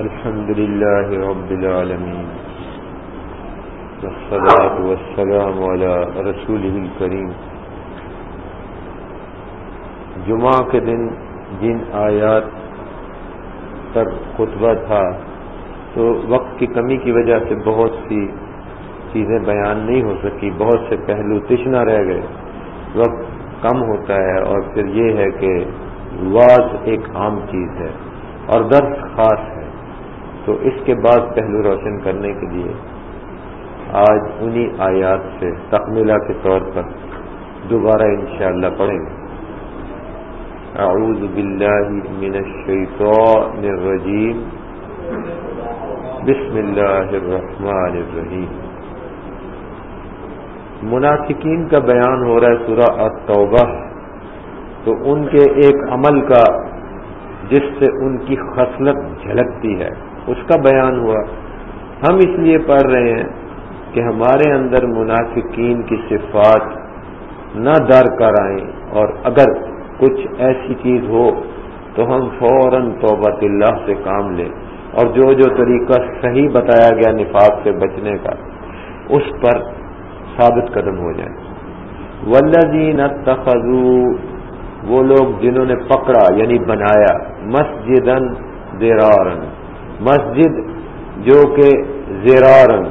الحمد لله رب العالمين والصلاة والسلام على رسوله الكريم جمعہ کے دن جن آیات پر خطبہ تھا، تو وقت کی کمی کی وجہ سے بہت سی چیزیں بیان نہیں ہو سکی، بہت سے پہلو تشنا رہ گئے۔ وقت کم ہوتا ہے اور پھر یہ ہے کہ واز ایک عام چیز ہے اور درس خاص ہے۔ تو اس کے بعد پہلو روشن کرنے کے لیے آج انہی آیات سے تکمیلہ کے طور پر دوبارہ انشاءاللہ پڑھیں گے۔ اعوذ باللہ من الشیطان الرجیم۔ بسم اللہ الرحمن الرحیم۔ منافقین کا بیان ہو رہا ہے سورہ التوبہ۔ تو ان کے ایک عمل کا جس سے ان کی خصلت جھلکتی ہے۔ اس کا بیان ہوا۔ ہم اس لیے پڑھ رہے ہیں کہ ہمارے اندر منافقین کی صفات نہ در کر آئیں، اور اگر کچھ ایسی چیز ہو تو ہم فوراً توبت اللہ سے کام لیں۔ اور جو جو طریقہ صحیح بتایا گیا نفاق سے بچنے کا، اس پر ثابت قدم ہو جائیں ولدین تخذو وہ لوگ جنہوں نے پکڑا یعنی بنایا مسجد دیرارن مسجد جو کہ زیرارن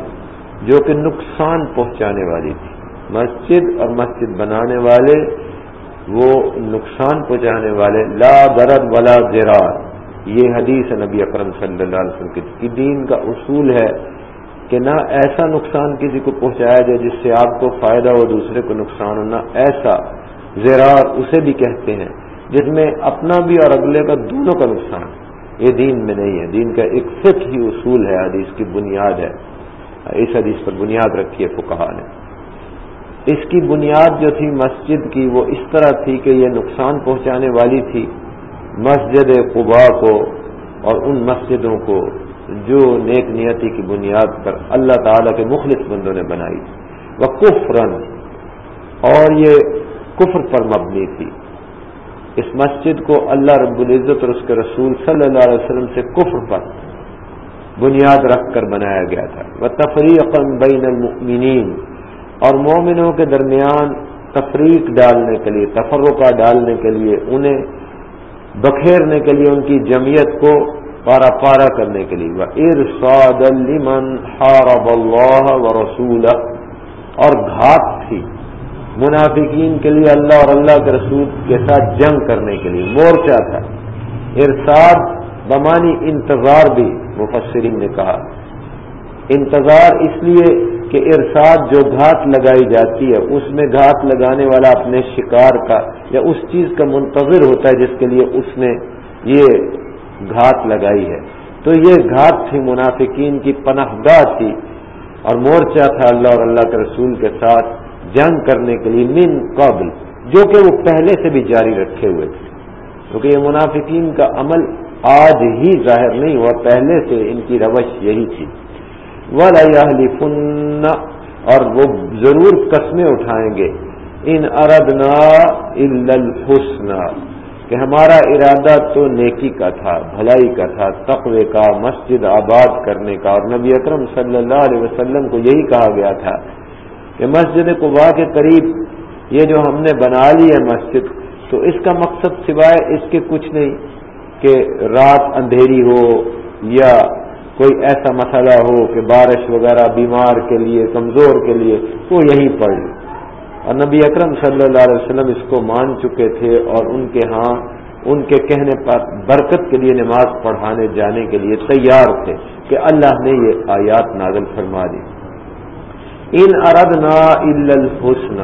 جو کہ نقصان پہنچانے والی تھی۔ مسجد اور مسجد بنانے والے، وہ نقصان پہنچانے والے، لا درد ولا زیرار یہ حدیث نبی اکرم صلی اللہ علیہ وسلم کی۔ دین کا اصول ہے کہ نہ ایسا نقصان کسی کو پہنچایا جائے جس سے آپ کو فائدہ ہو، دوسرے کو نقصان ہو، نہ ایسا۔ زیرار اسے بھی کہتے ہیں، جس میں اپنا بھی اور اگلے کا دونوں کا نقصان۔ یہ دین میں نہیں ہے۔ دین کا ایک فک ہی اصول ہے، حدیث کی بنیاد ہے۔ اس حدیث پر بنیاد رکھی ہے فکہ نے۔ اس کی بنیاد جو تھی مسجد کی، وہ اس طرح تھی کہ یہ نقصان پہنچانے والی تھی۔ مسجد قبا کو اور ان مسجدوں کو جو نیک نیتی کی بنیاد پر اللہ تعالی کے مخلص بندوں نے بنائی۔ تھی وہ کفرن اور یہ کفر پر مبنی تھی۔ اس مسجد کو اللہ رب العزت اور اس کے رسول صلی اللہ علیہ وسلم سے کفر پر بنیاد رکھ کر بنایا گیا تھا۔ وہ تفریق بین المؤمنین اور مومنوں کے درمیان تفریق ڈالنے کے لیے، تفرقہ ڈالنے کے لیے، انہیں بکھیرنے کے لیے، ان کی جمعیت کو پارا پارا کرنے کے لیے۔ وہ ارساد اللہ و رسول اور گھات تھی۔ منافقین کے لیے اللہ اور اللہ کے رسول کے ساتھ جنگ کرنے کے لیے مورچہ تھا۔ ارساد بمانی انتظار بھی مفسرین نے کہا۔ انتظار اس لیے کہ ارساد جو گھات لگائی جاتی ہے، اس میں گھات لگانے والا اپنے شکار کا یا اس چیز کا منتظر ہوتا ہے جس کے لیے اس نے یہ گھات لگائی ہے۔ تو یہ گھات تھی منافقین کی پناہ گاہ تھی اور مورچہ تھا اللہ اور اللہ کے رسول کے ساتھ۔ جنگ کرنے کے لیے من قابل جو کہ وہ پہلے سے بھی جاری رکھے ہوئے تھے۔ کیونکہ یہ منافقین کا عمل آج ہی ظاہر نہیں ہوا، پہلے سے ان کی روش یہی تھی۔ فن اور وہ ضرور قسمیں اٹھائیں گے۔ ان اردنا الحسن، کہ ہمارا ارادہ تو نیکی کا تھا، بھلائی کا تھا، تقوی کا، مسجد آباد کرنے کا۔ اور نبی اکرم صلی اللہ علیہ وسلم کو یہی کہا گیا تھا کہ مسجد قبا کے قریب یہ جو ہم نے بنا لی ہے مسجد، تو اس کا مقصد سوائے اس کے کچھ نہیں کہ رات اندھیری ہو یا کوئی ایسا مسئلہ ہو کہ بارش وغیرہ بیمار کے لیے، کمزور کے لیے، وہ یہیں پڑھ لی اور نبی اکرم صلی اللہ علیہ وسلم اس کو مان چکے تھے اور ان کے ہاں ان کے کہنے پر برکت کے لیے نماز پڑھانے جانے کے لیے تیار تھے کہ اللہ نے یہ آیات نازل فرما دی۔ ان اردنا الحسن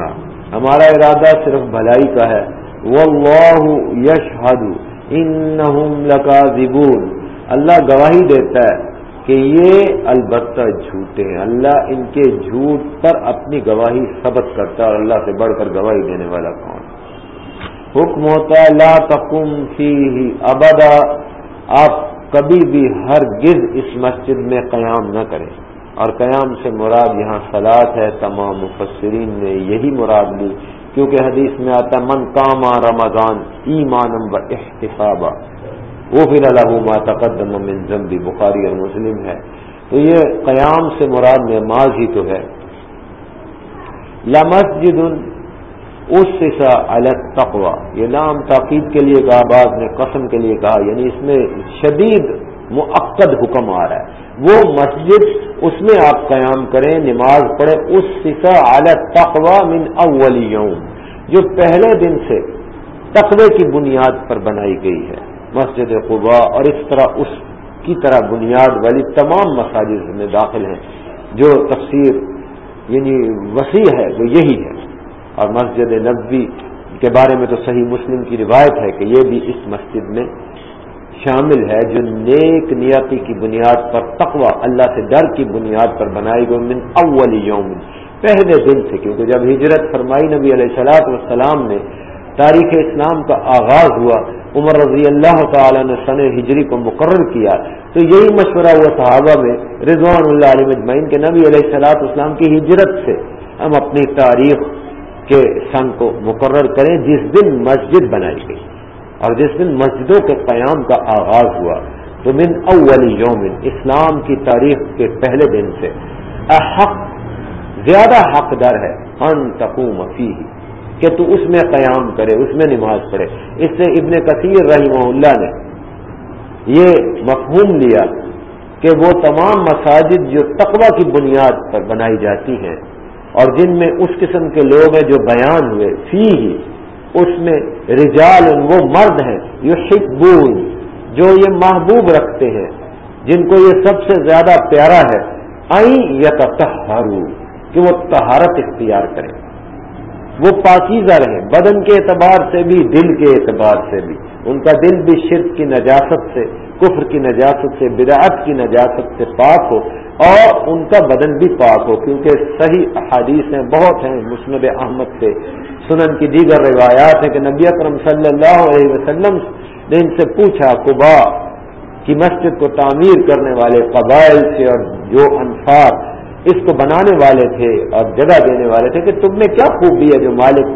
ہمارا ارادہ صرف بھلائی کا ہے۔ واللہ یشہد انہم لکاذبون۔ اللہ گواہی دیتا ہے کہ یہ البتہ جھوٹے ہیں۔ اللہ ان کے جھوٹ پر اپنی گواہی ثبت کرتا ہے اور اللہ سے بڑھ کر گواہی دینے والا کون؟ حکم ہوتا ہے، لا تقم فی ابدا۔ آپ کبھی بھی ہرگز اس مسجد میں قیام نہ کریں۔ اور قیام سے مراد یہاں سلاد ہے، تمام مفسرین نے یہی مراد لی، کیونکہ حدیث میں آتا من کاما رمضان ایمان و احتفابہ وہ پھر اللہ تقدم من ضمبی بخاری اور مسلم ہے۔ تو یہ قیام سے مراد نماز ہی تو ہے۔ لمسجد اس الگ تقوا یہ نام تاکید کے لیے کہا، بعض نے قسم کے لیے کہا یعنی اس میں شدید معقد حکم آ رہا ہے۔ وہ مسجد اس میں آپ قیام کریں، نماز پڑھے اس سسا اعلی تقوا من اول یوم جو پہلے دن سے تقوی کی بنیاد پر بنائی گئی ہے۔ مسجد قبا اور اس طرح اس کی طرح بنیاد والی تمام مساجد میں داخل ہیں۔ جو تفسیر یعنی وسیع ہے، وہ یہی ہے۔ اور مسجد نبوی کے بارے میں تو صحیح مسلم کی روایت ہے کہ یہ بھی اس مسجد میں شامل ہے جو نیک نیتی کی بنیاد پر، تقوی، اللہ سے ڈر کی بنیاد پر بنائی گئی من اول یوم۔ پہلے دن سے کیونکہ جب ہجرت فرمائی نبی علیہ السلاط والسلام نے، تاریخ اسلام کا آغاز ہوا، عمر رضی اللہ تعالی نے سن ہجری کو مقرر کیا، تو یہی مشورہ ہوا صحابہ میں رضوان اللہ علیہ مجمعین کے نبی علیہ السلاط اسلام کی ہجرت سے۔ ہم اپنی تاریخ کے سن کو مقرر کریں، جس دن مسجد بنائی گئی۔ اور جس دن مسجدوں کے قیام کا آغاز ہوا، تو من اول یوم اسلام کی تاریخ کے پہلے دن سے احق، زیادہ حق در ہے، ان تقوم فی کہ تو اس میں قیام کرے، اس میں نماز پڑھے۔ اس سے ابن کثیر رحمہ اللہ نے یہ مفہوم لیا کہ وہ تمام مساجد جو تقوی کی بنیاد پر بنائی جاتی ہیں، اور جن میں اس قسم کے لوگ ہیں جو بیان ہوئے فی ہی اس میں رجال وہ مرد ہیں یہ شکبون جو یہ محبوب رکھتے ہیں، جن کو یہ سب سے زیادہ پیارا ہے آئی یا کہ وہ تہارت اختیار کریں۔ وہ پاکیزہ رہیں بدن کے اعتبار سے بھی، دل کے اعتبار سے بھی۔ ان کا دل بھی شرک کی نجاست سے، کفر کی نجاست سے، بدعت کی نجاست سے پاک ہو۔ اور ان کا بدن بھی پاک ہو، کیونکہ صحیح احادیث ہیں، بہت ہیں۔ مسند احمد سے، سنن کی دیگر روایات ہیں کہ نبی اکرم صلی اللہ علیہ وسلم نے ان سے پوچھا کبا کی مسجد کو تعمیر کرنے والے قبائل سے اور جو انفار اس کو بنانے والے تھے اور جگہ دینے والے تھے کہ تم نے کیا خوبی ہے جو مالک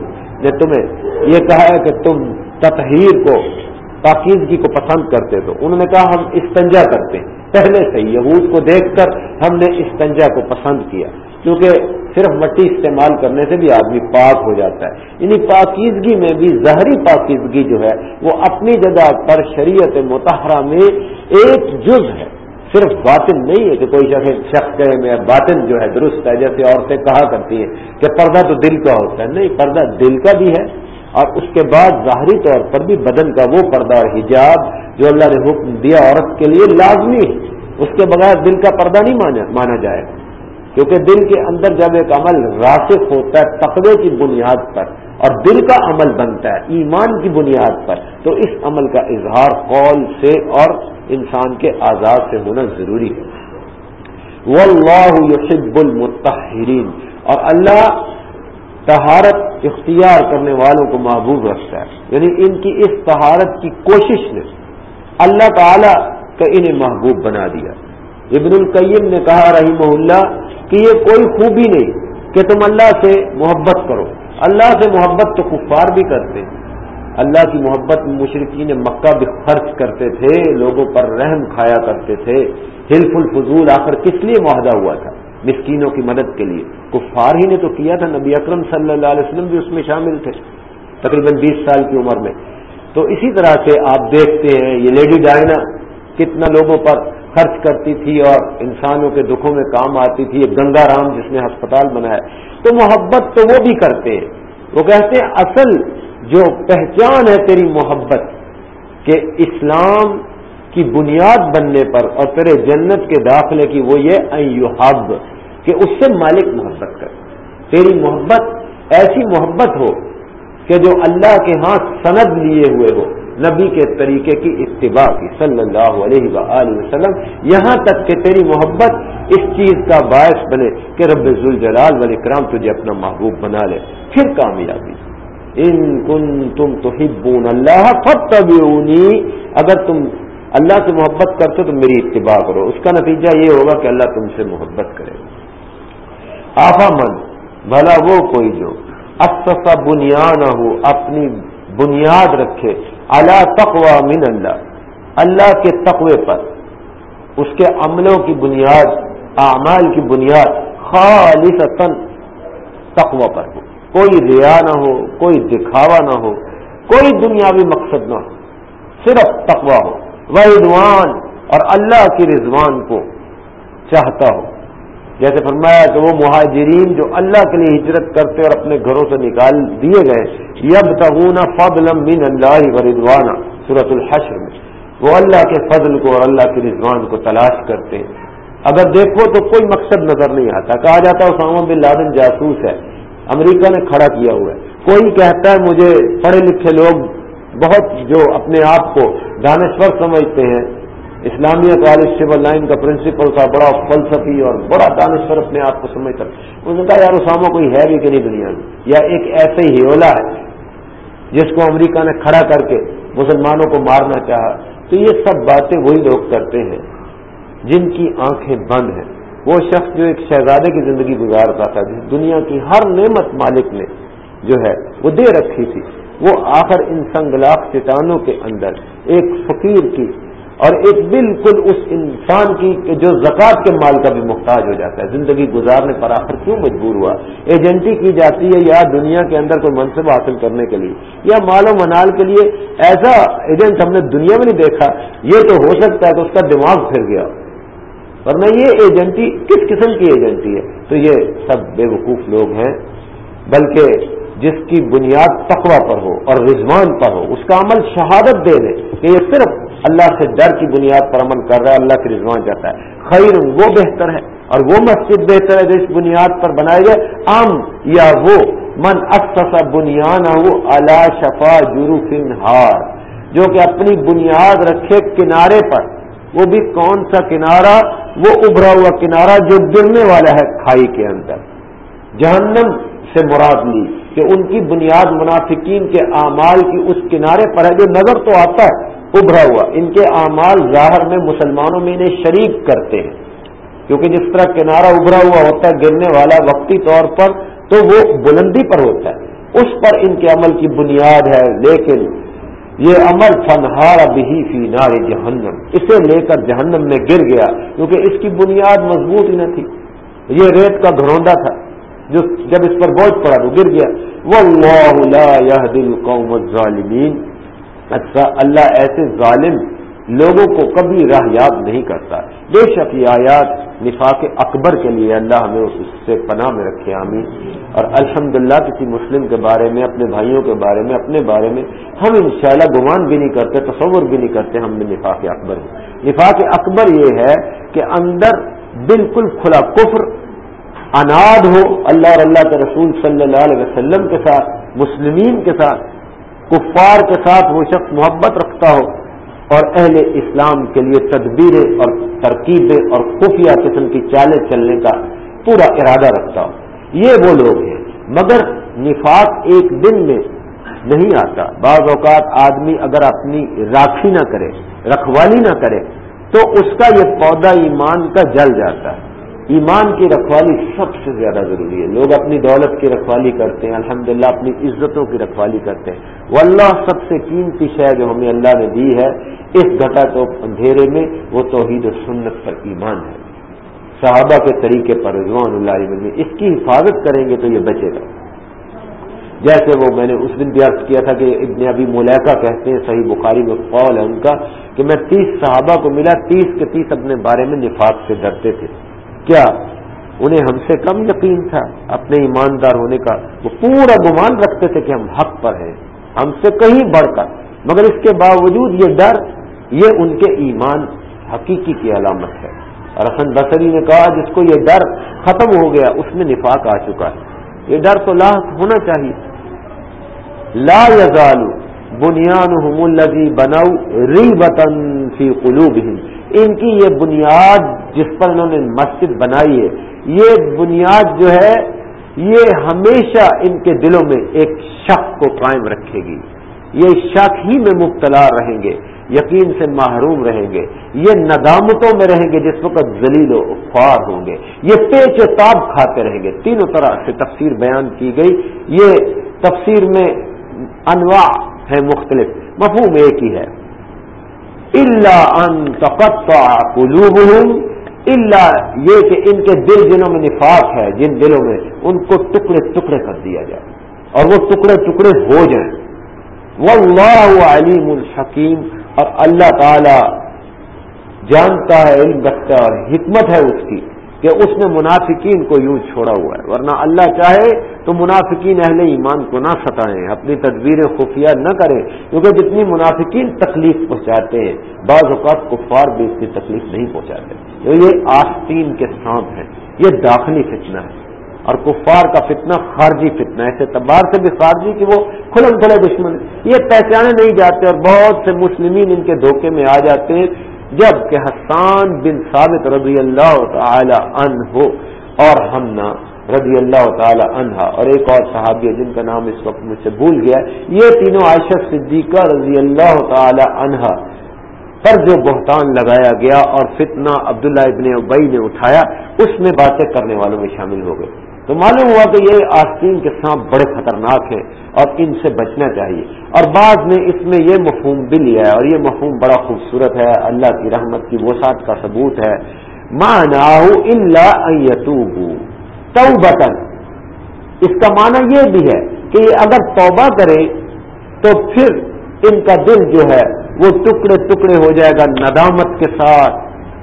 نے تمہیں یہ کہا ہے کہ تم تطہیر کو، پاکیزگی کو پسند کرتے تو۔ انہوں نے کہا ہم استنجا کرتے ہیں۔ پہلے سے یہود کو دیکھ کر ہم نے استنجا کو پسند کیا۔ کیونکہ صرف مٹی استعمال کرنے سے بھی آدمی پاک ہو جاتا ہے۔ یعنی پاکیزگی میں بھی ظہری پاکیزگی جو ہے، وہ اپنی جگہ پر شریعت متحرہ میں ایک جز ہے۔ صرف باطن نہیں ہے کہ کوئی شخص کہے میں باطن جو ہے درست ہے، جیسے عورتیں کہا کرتی ہیں کہ پردہ تو دل کا ہوتا ہے۔ نہیں، پردہ دل کا بھی ہے اور اس کے بعد ظاہری طور پر بھی بدن کا وہ پردہ اور حجاب جو اللہ نے حکم دیا عورت کے لیے لازمی ہے۔ اس کے بغیر دل کا پردہ نہیں مانا جائے گا۔ کیونکہ دل کے اندر جب ایک عمل راسخ ہوتا ہے، تقوی کی بنیاد پر، اور دل کا عمل بنتا ہے، ایمان کی بنیاد پر، تو اس عمل کا اظہار قول سے اور انسان کے آزاد سے ہونا ضروری ہے۔ وہ اللہ المتحرین اور اللہ تہارت اختیار کرنے والوں کو محبوب رکھتا ہے۔ یعنی ان کی اس تہارت کی کوشش نے اللہ تعالی کا انہیں محبوب بنا دیا۔ ابن القیم نے کہا رحمہ اللہ کہ یہ کوئی خوبی نہیں کہ تم اللہ سے محبت کرو۔ اللہ سے محبت تو کفار بھی کرتے۔ اللہ کی محبت مشرقین مکہ بھی خرچ کرتے تھے، لوگوں پر رحم کھایا کرتے تھے۔ حلف الفضول آخر کس لیے معاہدہ ہوا تھا؟ مسکینوں کی مدد کے لیے۔ کفار ہی نے تو کیا تھا، نبی اکرم صلی اللہ علیہ وسلم بھی اس میں شامل تھے، تقریباً بیس سال کی عمر میں۔ تو اسی طرح سے آپ دیکھتے ہیں، یہ لیڈی ڈائنا کتنا لوگوں پر خرچ کرتی تھی اور انسانوں کے دکھوں میں کام آتی تھی گنگا رام جس نے ہسپتال بنایا۔ تو محبت تو وہ بھی کرتے ہیں۔ وہ کہتے ہیں، اصل جو پہچان ہے تیری محبت، کہ اسلام کی بنیاد بننے پر اور تیرے جنت کے داخلے کی وہ یہ ایوہب کہ اس سے مالک محبت کر۔ تیری محبت ایسی محبت ہو کہ جو اللہ کے ہاں سند لیے ہوئے ہو۔ نبی کے طریقے کی اتباع کی، صلی اللہ علیہ وآلہ وسلم، یہاں تک کہ تیری محبت اس چیز کا باعث بنے کہ رب ذوالجلال والاکرام تجھے اپنا محبوب بنا لے۔ پھر کامیابی۔ ان کن تم تو ہبون اللہ اگر تم اللہ سے محبت کرتے تو میری اتباع کرو۔ اس کا نتیجہ یہ ہوگا کہ اللہ تم سے محبت کرے آفا من، بھلا وہ کوئی جو اصفا بنیاد ہو اپنی بنیاد رکھے۔ اللہ تقوا من اللہ اللہ کے تقوی پر اس کے عملوں کی بنیاد، اعمال کی بنیاد خالص تقوی پر ہو۔ کوئی ریا نہ ہو، کوئی دکھاوا نہ ہو، کوئی دنیاوی مقصد نہ ہو، صرف تقوی ہو۔ وہ اور اللہ کی رضوان کو چاہتا ہو۔ جیسے فرمایا کہ وہ مہاجرین جو اللہ کے لیے ہجرت کرتے اور اپنے گھروں سے نکال دیے گئے یب تغنا فضل من اللہ و رضوانہ صورت الحشر میں۔ وہ اللہ کے فضل کو اور اللہ کے رضوان کو تلاش کرتے ہیں۔ اگر دیکھو تو کوئی مقصد نظر نہیں آتا۔ کہا جاتا ہے اسامہ بن لادن جاسوس ہے۔ امریکہ نے کھڑا کیا ہوا ہے۔ کوئی کہتا ہے مجھے پڑھے لکھے لوگ بہت جو اپنے آپ کو دانشور سمجھتے ہیں۔ اسلامیہ کالج سول لائن کا پرنسپل تھا، بڑا فلسفی اور بڑا دانشور اپنے آپ کو سمجھتا انہوں نے کہا، یار اسامہ، کوئی ہے بھی کہ نہیں دنیا میں؟ یا ایک ایسے ہی ہیولا ہے جس کو امریکہ نے کھڑا کر کے مسلمانوں کو مارنا چاہا؟ تو یہ سب باتیں وہی لوگ کرتے ہیں جن کی آنکھیں بند ہیں۔ وہ شخص جو ایک شہزادے کی زندگی گزارتا تھا، جس دنیا کی ہر نعمت مالک نے جو ہے، وہ دے رکھی تھی، وہ آخر ان سنگلاخ چٹانوں کے اندر ایک فقیر کی اور ایک بالکل اس انسان کی جو زکوٰۃ کے مال کا بھی محتاج ہو جاتا ہے۔ زندگی گزارنے پر آخر کیوں مجبور ہوا؟ ایجنٹی کی جاتی ہے یا دنیا کے اندر کوئی منصب حاصل کرنے کے لیے؟ یا مال و منال کے لیے ایسا ایجنٹ ہم نے دنیا میں نہیں دیکھا؟ یہ تو ہو سکتا ہے کہ اس کا دماغ پھر گیا۔ ورنہ یہ ایجنٹی کس قسم کی ایجنٹی ہے؟ تو یہ سب بے وقوف لوگ ہیں، بلکہ جس کی بنیاد تقوی پر ہو اور رضوان پر ہو، اس کا عمل شہادت دے دے کہ یہ صرف اللہ سے ڈر کی بنیاد پر عمل کر رہا ہے، اللہ کی رضوان چاہتا ہے۔ خیر، وہ بہتر ہے اور وہ مسجد بہتر ہے جو اس بنیاد پر بنائے گئے ام یا وہ، من اصفا بنیاد وہ اللہ شفا جرو ہار جو کہ اپنی بنیاد رکھے کنارے پر۔ وہ بھی کون سا کنارہ؟ وہ ابھرا ہوا کنارہ جو گرنے والا ہے کھائی کے اندر۔ جہنم سے مراد لی کہ ان کی بنیاد منافقین کے اعمال کی اس کنارے پر ہے، جو نظر تو آتا ہے۔ ابھرا ہوا۔ ان کے اعمال ظاہر میں مسلمانوں میں انہیں شریک کرتے ہیں۔ کیونکہ جس طرح کنارہ ابھرا ہوا ہوتا ہے، گرنے والا وقتی طور پر تو وہ بلندی پر ہوتا ہے۔ اس پر ان کے عمل کی بنیاد ہے، لیکن یہ عمل فنہار ابھی فی نار جہنم۔ اسے لے کر جہنم میں گر گیا، کیونکہ اس کی بنیاد مضبوط ہی نہ تھی۔ یہ ریت کا گھروندا تھا، جو جب اس پر بوجھ پڑا تو گر گیا۔ وہ دل قوم ظالمین اچھا اللہ ایسے ظالم لوگوں کو کبھی راہ یاد نہیں کرتا۔ بے شک یہ آیات نفاق اکبر کے لیے اللہ ہمیں اس سے پناہ میں رکھے، آمین۔ اور الحمدللہ، کسی مسلم کے بارے میں، اپنے بھائیوں کے بارے میں، اپنے بارے میں ہم انشاءاللہ گمان بھی نہیں کرتے، تصور بھی نہیں کرتے ہم میں نفاق اکبر نفاق اکبر یہ ہے کہ اندر بالکل کھلا کفر، اناد ہو، اللہ اور اللہ کے رسول صلی اللہ علیہ وسلم کے ساتھ، مسلمین کے ساتھ کفار کے ساتھ وہ شخص محبت رکھتا ہو اور اہل اسلام کے لیے تدبیریں اور ترکیبیں اور خفیہ قسم کی چالیں چلنے کا پورا ارادہ رکھتا ہو۔ یہ وہ لوگ ہیں۔ مگر نفاق ایک دن میں نہیں آتا۔ بعض اوقات آدمی اگر اپنی راکھی نہ کرے، رکھوالی نہ کرے، تو اس کا یہ پودا ایمان کا جل جاتا ہے۔ ایمان کی رکھوالی سب سے زیادہ ضروری ہے۔ لوگ اپنی دولت کی رکھوالی کرتے ہیں، الحمدللہ اپنی عزتوں کی رکھوالی کرتے ہیں۔ وہ اللہ سب سے قیمتی شے جو ہمیں اللہ نے دی ہے، اس گھٹا تو اندھیرے میں، وہ توحید و سنت پر ایمان ہے۔ صحابہ کے طریقے پر رضوان اللہ علیہ اس کی حفاظت کریں گے تو یہ بچے گا۔ جیسے وہ میں نے اس دن بھی عرض کیا تھا کہ ابن ابھی ملیکا کہتے ہیں، صحیح بخاری میں قول ہے ان کا کہ میں تیس صحابہ کو ملا، تیس کے تیس اپنے بارے میں نفاق سے ڈرتے تھے۔ کیا انہیں ہم سے کم یقین تھا اپنے ایماندار ہونے کا وہ پورا گمان رکھتے تھے کہ ہم حق پر ہیں، ہم سے کہیں بڑھ کر۔ مگر اس کے باوجود یہ ڈر، یہ ان کے ایمان حقیقی کی علامت ہے۔ اور حسن بصری نے کہا، جس کو یہ ڈر ختم ہو گیا، اس میں نفاق آ چکا ہے۔ یہ ڈر تو لاحق ہونا چاہیے۔ لا یزال بنیاد الزی بناؤ ری وطن فی قلوب ان کی یہ بنیاد جس پر انہوں نے مسجد بنائی ہے، یہ بنیاد جو ہے، یہ ہمیشہ ان کے دلوں میں ایک شک کو قائم رکھے گی۔ یہ شک ہی میں مبتلا رہیں گے، یقین سے محروم رہیں گے۔ یہ ندامتوں میں رہیں گے جس وقت ذلیل و خوار ہوں گے۔ یہ پیچ و تاب کھاتے رہیں گے۔ تینوں طرح سے تفسیر بیان کی گئی۔ یہ تفسیر میں انواع ہے مختلف، مفہوم ایک ہی ہے۔ اللہ ان تقطع قلوبهم اللہ یہ کہ ان کے دل جنوں میں نفاق ہے، جن دلوں میں ان کو ٹکڑے ٹکڑے کر دیا جائے، اور وہ ٹکڑے ٹکڑے ہو جائیں۔ وہ علیم الحکیم، اور اللہ تعالی جانتا ہے، علم رکھتا ہے، اور حکمت ہے اس کی۔ کہ اس نے منافقین کو یوں چھوڑا ہوا ہے۔ ورنہ اللہ چاہے تو منافقین اہل ایمان کو نہ ستائیں، اپنی تدبیریں خفیہ نہ کریں، کیونکہ جتنی منافقین تکلیف پہنچاتے ہیں، بعض اوقات کفار بھی اتنی تکلیف نہیں پہنچاتے۔ یہ آستین کے سانپ ہیں، یہ داخلی فتنہ ہے۔ اور کفار کا فتنہ خارجی فتنہ ایسے تبار سے بھی خارجی کہ وہ کھلم کھلے دشمن، یہ پہچانے نہیں جاتے اور بہت سے مسلمین ان کے دھوکے میں آ جاتے ہیں۔ جبکہ حسان بن ثابت رضی اللہ تعالی عنہ ہو اور ہمنا رضی اللہ تعالی عنہا اور ایک اور صحابی جن کا نام اس وقت مجھ سے بھول گیا یہ تینوں عائشہ صدیقہ رضی اللہ تعالی عنہا پر جو بہتان لگایا گیا اور فتنہ عبداللہ ابن ابئی نے اٹھایا، اس میں باتیں کرنے والوں میں شامل ہو گئے۔ تو معلوم ہوا کہ یہ آستین کے سانپ بڑے خطرناک ہیں اور ان سے بچنا چاہیے۔ اور بعد میں اس میں یہ مفہوم بھی لیا ہے اور یہ مفہوم بڑا خوبصورت ہے، اللہ کی رحمت کی وسعت کا ثبوت ہے۔ مانا اللہ تو اس کا معنی یہ بھی ہے کہ اگر توبہ کرے تو پھر ان کا دل جو ہے وہ ٹکڑے ٹکڑے ہو جائے گا ندامت کے ساتھ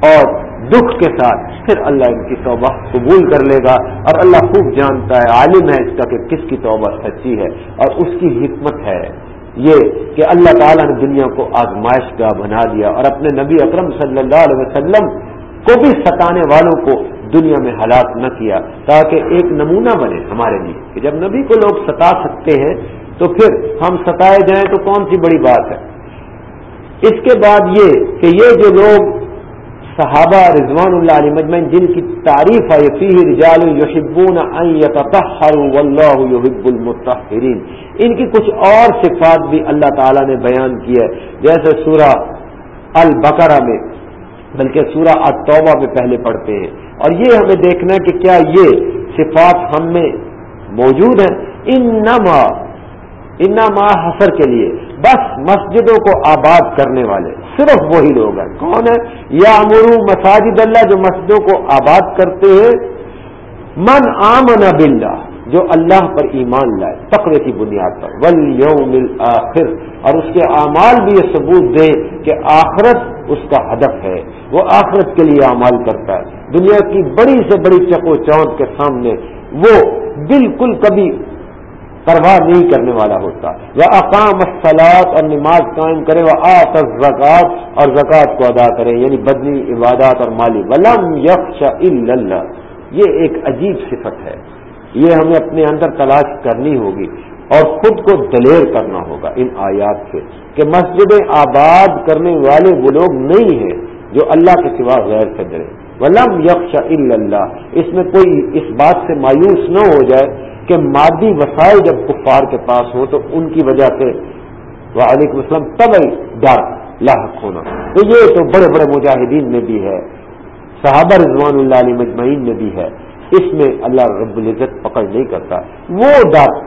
اور دکھ کے ساتھ۔ پھر اللہ ان کی توبہ قبول کر لے گا۔ اور اللہ خوب جانتا ہے، عالم ہے اس کا کہ کس کی توبہ سچی ہے اور اس کی حکمت ہے۔ یہ کہ اللہ تعالیٰ نے دنیا کو آزمائش کا بنا دیا اور اپنے نبی اکرم صلی اللہ علیہ وسلم کو بھی ستانے والوں کو دنیا میں ہلاک نہ کیا، تاکہ ایک نمونہ بنے ہمارے لیے۔ کہ جب نبی کو لوگ ستا سکتے ہیں تو پھر ہم ستائے جائیں تو کون سی بڑی بات ہے؟ اس کے بعد یہ کہ یہ جو لوگ صحابہ رضوان اللہ علیہ مجمعین جن کی تعریف ہے، فیہ رجال یحبون ان یتطہروا واللہ یحب المطہرین۔ ان کی کچھ اور صفات بھی اللہ تعالی نے بیان کی ہے، جیسے سورہ البقرہ میں، بلکہ سورہ التوبہ میں پہلے پڑھتے ہیں۔ اور یہ ہمیں دیکھنا ہے کہ کیا یہ صفات ہم میں موجود ہیں۔ انما انما حسر کے لیے۔ بس مسجدوں کو آباد کرنے والے، صرف وہی لوگ ہیں۔ کون ہے؟ یا امرو مساجد اللہ جو مسجدوں کو آباد کرتے ہیں۔ من آمن باللہ، جو اللہ پر ایمان لائے، تقوی کی بنیاد پر۔ ولیوم الاخر۔ اور اس کے اعمال بھی یہ ثبوت دے کہ آخرت اس کا ہدف ہے۔ وہ آخرت کے لیے اعمال کرتا ہے۔ دنیا کی بڑی سے بڑی چکو چوند کے سامنے وہ بالکل کبھی پرواہ نہیں کرنے والا ہوتا۔ وہ اقام سلاد اور نماز قائم کرے، وہ آت زکات اور زکوٰۃ کو ادا کرے یعنی بدنی عبادات اور مالی۔ ولم یکش اللہ۔ یہ ایک عجیب صفت ہے۔ یہ ہمیں اپنے اندر تلاش کرنی ہوگی اور خود کو دلیر کرنا ہوگا ان آیات سے کہ مسجدیں آباد کرنے والے وہ لوگ نہیں ہیں جو اللہ کے سوا غیر سے ڈرے۔ ولم یکش اللہ۔ اس میں کوئی اس بات سے مایوس نہ ہو جائے کہ مادی وسائل جب کفار کے پاس ہو تو ان کی وجہ سے وہ علیکم السلام تب ڈر، لاحق ہونا۔ تو یہ تو بڑے بڑے مجاہدین میں بھی ہے، صحابہ رضوان اللہ علیہ مجمعین میں بھی ہے۔ اس میں اللہ رب العزت پکڑ نہیں کرتا۔ وہ ڈر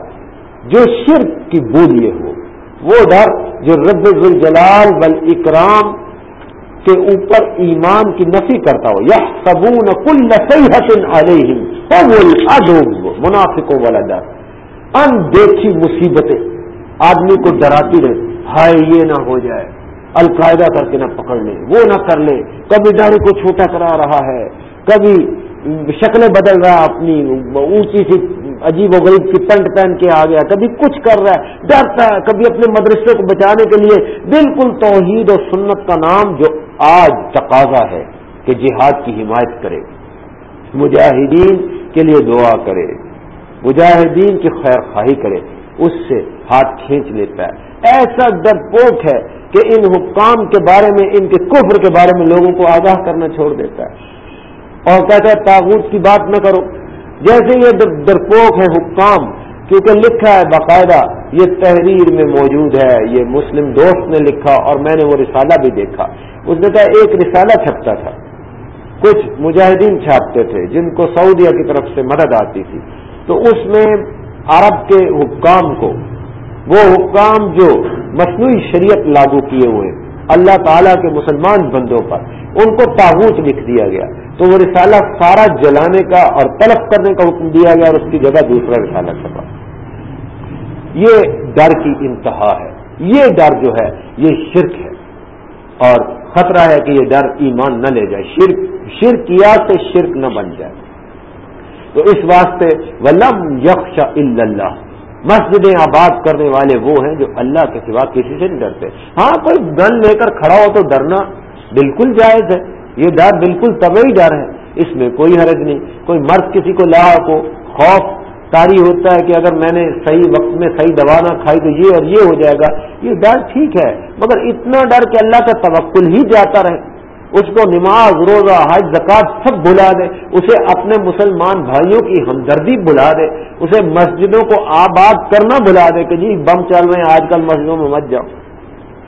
جو شرک کی بولیے ہو، وہ ڈر جو رب الجلال بل اکرام کے اوپر ایمان کی نفی کرتا ہو۔ یا صبون کل حسن علیہ منافقوں والا ڈر۔ ان دیکھی مصیبتیں، آدمی کو ڈراتی رہے ہائے، یہ نہ ہو جائے۔ القاعدہ کر کے نہ پکڑ لے، وہ نہ کر لے۔ کبھی داڑھی کو چھوٹا کرا رہا ہے، کبھی شکلیں بدل رہا اپنی اونچی سی عجیب و غریب کی پنٹ پہن کے آ گیا، کبھی کچھ کر رہا ہے، ڈرتا ہے، کبھی اپنے مدرسے کو بچانے کے لیے۔ بالکل توحید اور سنت کا نام جو آج تقاضا ہے کہ جہاد کی حمایت کرے۔ مجاہدین کے لیے دعا کرے۔ مجاہدین کی خیر خواہی کرے۔ اس سے ہاتھ کھینچ لیتا ہے۔ ایسا ڈرپوک ہے کہ ان حکام کے بارے میں، ان کے کفر کے بارے میں لوگوں کو آگاہ کرنا چھوڑ دیتا ہے۔ اور کہتا ہے، تاغوت کی بات نہ کرو۔ جیسے یہ درپوک ہے حکام، کیونکہ لکھا ہے باقاعدہ، یہ تحریر میں موجود ہے، یہ مسلم دوست نے لکھا اور میں نے وہ رسالہ بھی دیکھا۔ اس نے کہا، ایک رسالہ چھپتا تھا۔ کچھ مجاہدین چھاپتے تھے، جن کو سعودیہ کی طرف سے مدد آتی تھی۔ تو اس میں عرب کے حکام کو، وہ حکام جو مصنوعی شریعت لاگو کیے ہوئے، اللہ تعالیٰ کے مسلمان بندوں پر ان کو تابوت لکھ دیا گیا۔ تو وہ رسالہ سارا جلانے کا اور تلف کرنے کا حکم دیا گیا اور اس کی جگہ دوسرا رسالہ چھپا۔ یہ ڈر کی انتہا ہے۔ یہ ڈر جو ہے، یہ شرک ہے۔ اور خطرہ ہے کہ یہ ڈر ایمان نہ لے جائے۔ شرک شرکیا سے شرک نہ بن جائے۔ تو اس واسطے ولم یکش اللہ مسجدیں آباد کرنے والے وہ ہیں جو اللہ کے سوا کسی سے نہیں ڈرتے۔ ہاں کوئی گن لے کر کھڑا ہو تو ڈرنا۔ بالکل جائز ہے۔ یہ ڈر بالکل طبی ڈر ہے۔ اس میں کوئی حرج نہیں۔ کوئی مرد کسی کو لا کو خوف تاری ہوتا ہے کہ اگر میں نے صحیح وقت میں صحیح دوا نہ کھائی تو یہ اور یہ ہو جائے گا۔ یہ ڈر ٹھیک ہے، مگر اتنا ڈر کہ اللہ کا توکل ہی جاتا رہے۔ اس کو نماز، روزہ، حج زکات سب بلا دے۔ اسے اپنے مسلمان بھائیوں کی ہمدردی بلا دے۔ اسے مسجدوں کو آباد کرنا بلا دے کہ جی بم چل رہے ہیں، آج کل مسجدوں میں مت جاؤ۔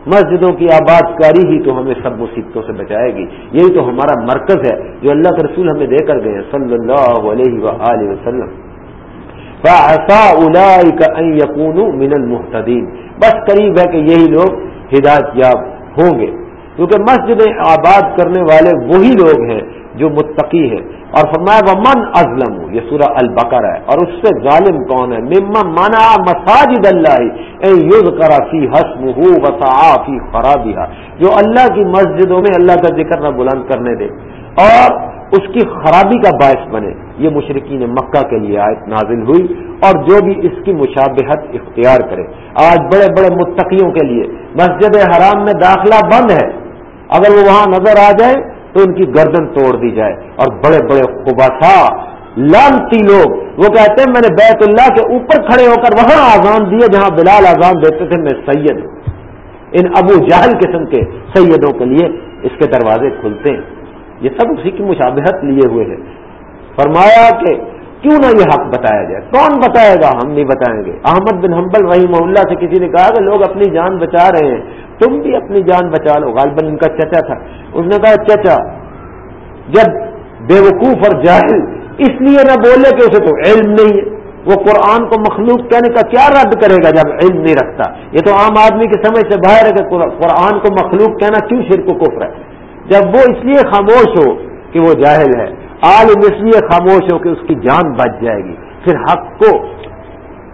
مسجدوں کی آباد کاری ہی تو ہمیں سب مصیبتوں سے بچائے گی۔ یہی تو ہمارا مرکز ہے جو اللہ کے رسول ہمیں دے کر گئے صلی اللہ علیہ وآلہ وسلم۔ من المحتدین بس قریب ہے کہ یہی لوگ ہدایت یاب ہوں گے۔ کیونکہ مسجدیں آباد کرنے والے وہی لوگ ہیں جو متقی ہیں۔ اور فرمایا وہ من ازلم یہ سورہ البقر ہے۔ اور اس سے ظالم کون ہے؟ مما منا مساجد اللہ یوز کرا فی حسم ہو فی خرابیہ جو اللہ کی مسجدوں میں اللہ کا ذکر نہ بلند کرنے دے اور اس کی خرابی کا باعث بنے۔ یہ مشرقین مکہ کے لیے آیت نازل ہوئی اور جو بھی اس کی مشابہت اختیار کرے۔ آج بڑے بڑے متقیوں کے لیے مسجد حرام میں داخلہ بند ہے۔ اگر وہ وہاں نظر آ جائے تو ان کی گردن توڑ دی جائے اور بڑے بڑے خباسا لانتی لوگ، وہ کہتے ہیں، میں نے بیت اللہ کے اوپر کھڑے ہو کر وہاں آزان دیے جہاں بلال آزان دیتے تھے، میں سید ہوں۔ ان ابو جہل قسم کے سیدوں کے لیے اس کے دروازے کھلتے ہیں۔ یہ سب اسی کی مشابہت لیے ہوئے ہیں۔ فرمایا کہ کیوں نہ یہ حق بتایا جائے؟ کون بتائے گا؟ ہم نہیں بتائیں گے۔ احمد بن حنبل وہی محلہ سے کسی نے کہا کہ لوگ اپنی جان بچا رہے ہیں، تم بھی اپنی جان بچا لو۔ غالباً ان کا چچا تھا۔ اس نے کہا، چچا، جب بے وقوف اور جاہل اس لیے نہ بولے کہ اسے تو علم نہیں ہے، وہ قرآن کو مخلوق کہنے کا کیا رد کرے گا جب علم نہیں رکھتا؟ یہ تو عام آدمی کی سمجھ سے باہر ہے کہ قرآن کو مخلوق کہنا کیوں شرک کو کفر ہے؟ جب وہ اس لیے خاموش ہو کہ وہ جاہل ہے عالم اس لیے خاموش ہو کہ اس کی جان بچ جائے گی۔ پھر حق کو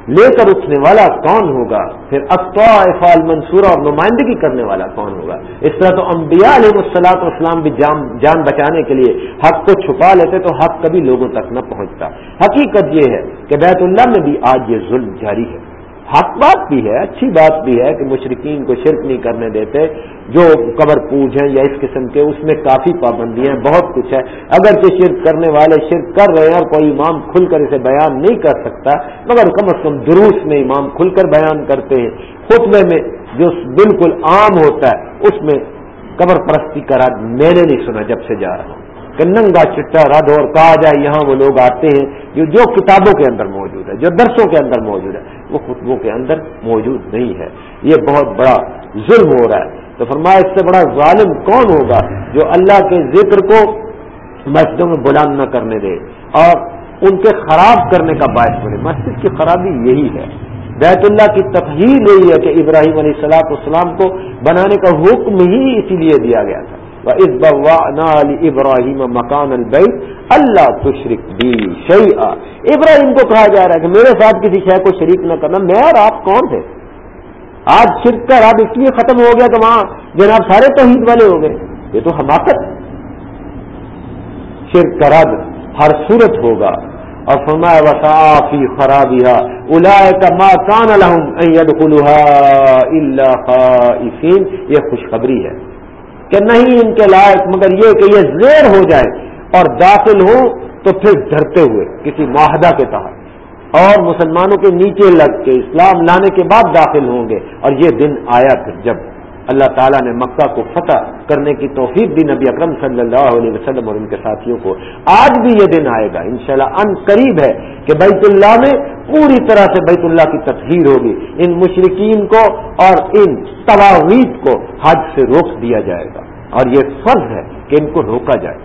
لے کر اٹھنے والا کون ہوگا؟ پھر افال منصورہ اور نمائندگی کرنے والا کون ہوگا؟ اس طرح تو انبیاء علیہ السلاط اسلام بھی جان بچانے کے لیے حق کو چھپا لیتے تو حق کبھی لوگوں تک نہ پہنچتا۔ حقیقت یہ ہے کہ بیت اللہ میں بھی آج یہ ظلم جاری ہے۔ حق بات بھی ہے، اچھی بات بھی ہے کہ مشرقین کو شرک نہیں کرنے دیتے، جو قبر پوج ہیں یا اس قسم کے، اس میں کافی پابندیاں بہت کچھ ہے۔ اگرچہ شرک کرنے والے شرک کر رہے ہیں اور کوئی امام کھل کر اسے بیان نہیں کر سکتا، مگر کم از کم دروس میں امام کھل کر بیان کرتے ہیں۔ خطبے میں جو بالکل عام ہوتا ہے، اس میں قبر پرستی کا میں نے نہیں سنا جب سے جا رہا ہوں۔ کہ ننگا چٹا رد اور کہا جائے یہاں وہ لوگ آتے ہیں جو جو کتابوں کے اندر موجود ہے، جو درسوں کے اندر موجود ہے، وہ خطبوں کے اندر موجود نہیں ہے۔ یہ بہت بڑا ظلم ہو رہا ہے۔ تو فرمایا، اس سے بڑا ظالم کون ہوگا جو اللہ کے ذکر کو مسجدوں میں بلند نہ کرنے دے اور ان کے خراب کرنے کا باعث بنے؟ مسجد کی خرابی یہی ہے۔ بیت اللہ کی تفہیر یہی ہے کہ ابراہیم علیہ السلاط اسلام کو بنانے کا حکم ہی اسی لیے دیا گیا تھا۔ ابراہیم مکان البیت اللہ تشرک بھی شعی ابراہیم کو کہا جا رہا ہے کہ میرے ساتھ کسی شے کو شریک نہ کرنا۔ میں اور آپ کون تھے؟ آج شرک کا رات اس لیے ختم ہو گیا کہ وہاں جناب سارے توحید والے ہو گئے۔ یہ تو حماقت۔ شرک کا رد ہر صورت ہوگا۔ اور فرمایا وسافی خرابیہ الا کا ماں کان الحم یہ خوشخبری ہے۔ کہ نہیں ان کے لائق، مگر یہ کہ یہ زیر ہو جائے اور داخل ہو تو پھر ڈرتے ہوئے کسی معاہدہ کے تحت۔ اور مسلمانوں کے نیچے لگ کے اسلام لانے کے بعد داخل ہوں گے۔ اور یہ دن آیا پھر جب اللہ تعالیٰ نے مکہ کو فتح کرنے کی توفیق دی نبی اکرم صلی اللہ علیہ وسلم اور ان کے ساتھیوں کو۔ آج بھی یہ دن آئے گا، انشاءاللہ ان قریب ہے کہ بیت اللہ میں پوری طرح سے بیت اللہ کی تطہیر ہوگی۔ ان مشرقین کو اور ان تواویت کو حج سے روک دیا جائے گا۔ اور یہ فرض ہے کہ ان کو روکا جائے۔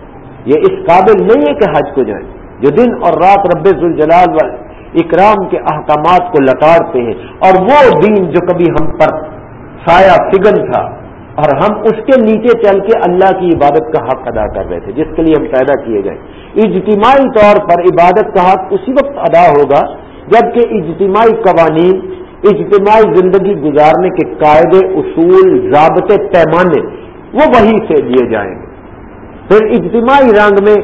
یہ اس قابل نہیں ہے کہ حج کو جائیں۔ جو دن اور رات رب الجلال والے اکرام کے احکامات کو لتاڑتے ہیں اور وہ دین جو کبھی ہم پر سایہ فگن تھا اور ہم اس کے نیچے چل کے اللہ کی عبادت کا حق ادا کر رہے تھے، جس کے لیے ہم پیدا کیے گئے۔ اجتماعی طور پر عبادت کا حق اسی وقت ادا ہوگا جبکہ اجتماعی قوانین، اجتماعی زندگی گزارنے کے قاعدے، اصول، ضابطے، پیمانے، وہ وہی سے دیے جائیں گے۔ پھر اجتماعی رنگ میں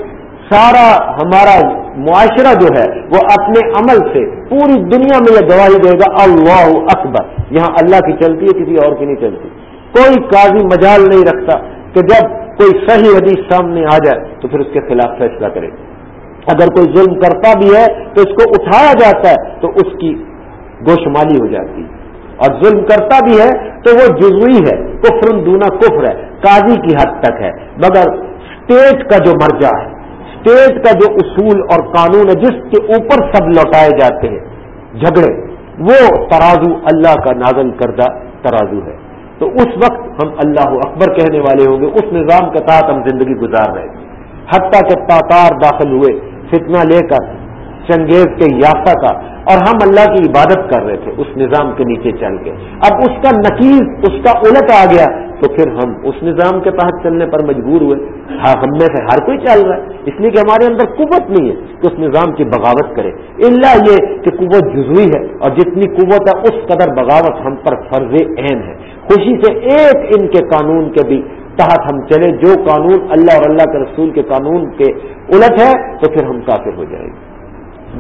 سارا ہمارا معاشرہ جو ہے وہ اپنے عمل سے پوری دنیا میں یہ گواہی دے گا، اللہ اکبر۔ یہاں اللہ کی چلتی ہے، کسی اور کی نہیں چلتی۔ کوئی قاضی مجال نہیں رکھتا کہ جب کوئی صحیح حدیث سامنے آ جائے تو پھر اس کے خلاف فیصلہ کرے۔ اگر کوئی ظلم کرتا بھی ہے تو اس کو اٹھایا جاتا ہے تو اس کی گوشمالی ہو جاتی۔ ہے اور ظلم کرتا بھی ہے تو وہ جزوی ہے، کفر دونا کفر ہے، قاضی کی حد تک ہے۔ مگر اسٹیٹ کا جو مرجع ہے اسٹیٹ کا جو اصول اور قانون ہے، جس کے اوپر سب لوٹائے جاتے ہیں، جھگڑے، وہ ترازو اللہ کا نازل کردہ ترازو ہے۔ تو اس وقت ہم اللہ اکبر کہنے والے ہوں گے، اس نظام کے تحت ہم زندگی گزار رہے تھے حتیٰ کہ تاتار داخل ہوئے، فتنہ لے کر، چنگیز کے یافتہ کا اور ہم اللہ کی عبادت کر رہے تھے، اس نظام کے نیچے چل کے۔ اب اس کا نکیز اس کا الٹ آ گیا، تو پھر ہم اس نظام کے تحت چلنے پر مجبور ہوئے۔ ہاں ہم میں سے ہر کوئی چل رہا ہے، اس لیے کہ ہمارے اندر قوت نہیں ہے کہ اس نظام کی بغاوت کرے۔ اللہ یہ کہ قوت جزوی ہے، اور جتنی قوت ہے، اس قدر بغاوت ہم پر فرض عین ہے۔ خوشی سے ایک ان کے قانون کے بھی تحت ہم چلے جو قانون اللہ اور اللہ کے رسول کے قانون کے الٹ ہے، تو پھر ہم کافر ہو جائیں گے۔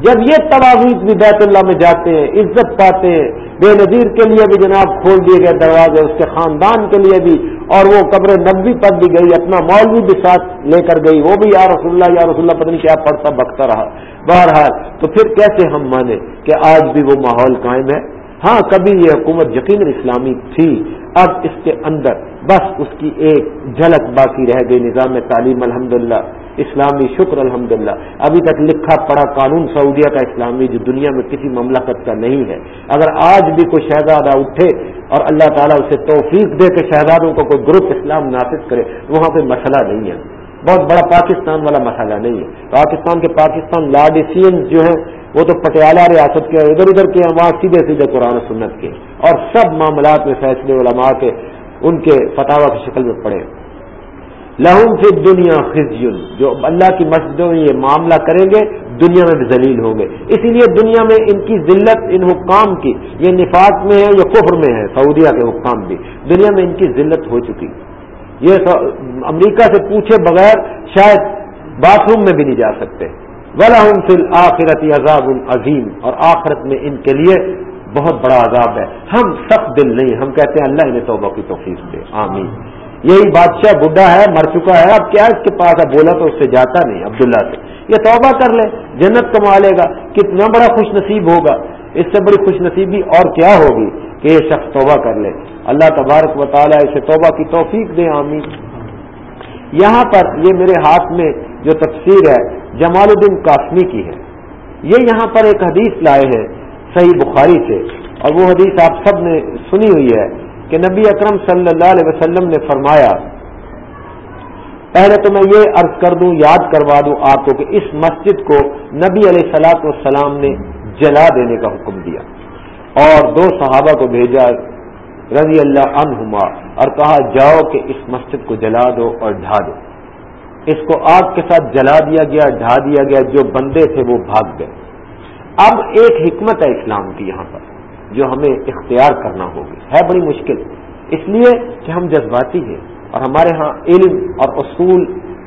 جب یہ تواویز بھی بیت اللہ میں جاتے ہیں، عزت پاتے ہیں، بے نظیر کے لیے بھی جناب کھول دیے گئے دروازے، اس کے خاندان کے لیے بھی، اور وہ قبر نبی پر بھی گئی، اپنا مولوی بھی ساتھ لے کر گئی، وہ بھی یا رسول اللہ، یا رسول اللہ، پتہ نہیں کیا پڑھتا، بکتا رہا۔ بہرحال، تو پھر کیسے ہم مانیں کہ آج بھی وہ ماحول قائم ہے؟ ہاں کبھی یہ حکومت یقین اسلامی تھی، اب اس کے اندر بس اس کی ایک جھلک باقی رہ گئی، نظام تعلیم، الحمدللہ۔ اسلامی شکر الحمدللہ۔ ابھی تک لکھا پڑا قانون سعودیہ کا اسلامی جو دنیا میں کسی مملکت کا نہیں ہے۔ اگر آج بھی کوئی شہزادہ اٹھے اور اللہ تعالیٰ اسے توفیق دے کہ شہزادوں کو کوئی گروپ اسلام نافذ کرے وہاں پہ مسئلہ نہیں ہے۔ بہت بڑا پاکستان والا مسئلہ نہیں ہے۔ پاکستان کے پاکستان لاڈیسین جو ہیں، وہ تو پٹیالہ ریاست کے ادھر ادھر کے وہاں سیدھے سیدھے قرآن سنت کے۔ اور سب معاملات میں فیصلے علماء کے، ان کے فتح کی شکل میں پڑے۔ لہم فی دنیا خزیون۔ جو اللہ کی مسجدوں میں یہ معاملہ کریں گے، دنیا میں بھی ذلیل ہوں گے۔ اسی لیے دنیا میں ان کی ذلت، ان حکام کی، یہ نفاق میں ہے، یہ کفر میں ہے، سعودیہ کے حکام بھی۔ دنیا میں ان کی ذلت ہو چکی۔ یہ امریکہ سے پوچھے بغیر شاید باتھ روم میں بھی نہیں جا سکتے۔ ولاحم فل آخرت عذاب العظیم اور آخرت میں ان کے لیے بہت بڑا عذاب ہے۔ ہم سخت دل نہیں، ہم کہتے ہیں اللہ انہیں توبہ کی توفیق دے۔ آمین۔ یہی بادشاہ بڈھا ہے، مر چکا ہے، اب کیا اس کے پاس؟ ہے بولا تو اس سے جاتا نہیں، عبداللہ سے۔ یہ توبہ کر لے، جنت کما لے گا۔ کتنا بڑا خوش نصیب ہوگا۔ اس سے بڑی خوش نصیبی اور کیا ہوگی کہ یہ شخص توبہ کر لے۔ اللہ تبارک و تعالیٰ اسے توبہ کی توفیق دے، آمین۔ یہاں پر یہ میرے ہاتھ میں جو تفسیر ہے، جمال الدین قاسمی کی ہے۔ یہ یہاں پر ایک حدیث لائے ہیں، صحیح بخاری سے۔ اور وہ حدیث آپ سب نے سنی ہوئی ہے۔ کہ نبی اکرم صلی اللہ علیہ وسلم نے فرمایا، پہلے تو میں یہ عرض کر دوں، یاد کروا دوں آپ کو کہ اس مسجد کو نبی علیہ سلاط والسلام نے جلا دینے کا حکم دیا۔ اور دو صحابہ کو بھیجا رضی اللہ عنہما اور کہا، جاؤ کہ اس مسجد کو جلا دو اور ڈھا دو۔ اس کو آگ کے ساتھ جلا دیا گیا، ڈھا دیا گیا، جو بندے تھے وہ بھاگ گئے۔ اب ایک حکمت ہے اسلام کی یہاں پر۔ جو ہمیں اختیار کرنا ہوگی۔ ہے بڑی مشکل۔ اس لیے کہ ہم جذباتی ہیں اور ہمارے ہاں علم اور اصول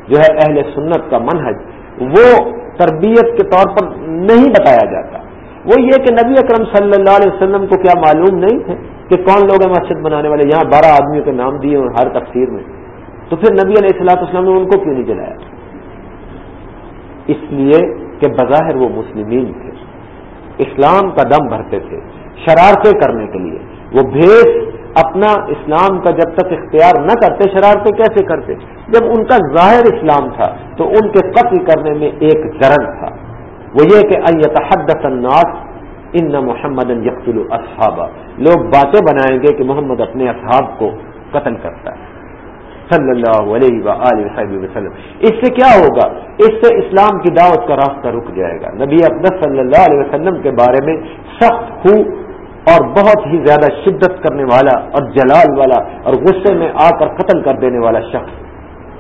جو ہے اہل سنت کا منحج وہ تربیت کے طور پر نہیں بتایا جاتا۔ وہ یہ کہ نبی اکرم صلی اللہ علیہ وسلم کو کیا معلوم نہیں تھے کہ کون لوگ ہیں مسجد بنانے والے۔ یہاں بارہ آدمیوں کے نام دیے ہر تفسیر میں۔ تو پھر نبی علیہ السلاۃ وسلم نے ان کو کیوں نہیں جلایا؟ اس لیے کہ بظاہر وہ مسلمین تھے۔ اسلام کا دم بھرتے تھے۔ شرارتیں کرنے کے لیے۔ وہ بھیس اپنا اسلام کا جب تک اختیار نہ کرتے، شرارتیں کیسے کرتے؟ جب ان کا ظاہر اسلام تھا تو ان کے قتل کرنے میں ایک درد تھا۔ وہ یہ کہ ایتحدث الناس، ان نہ محمد یقل اصحابہ۔ لوگ باتیں بنائیں گے کہ محمد اپنے اصحاب کو قتل کرتا ہے۔ صلی اللہ علیہ وآلہ وسلم۔ اس سے کیا ہوگا؟ اس سے اسلام کی دعوت کا راستہ رک جائے گا۔ نبی اقدس صلی اللہ علیہ وسلم کے بارے میں سخت ہو اور بہت ہی زیادہ شدت کرنے والا اور جلال والا اور غصے میں آ کر قتل کر دینے والا شخص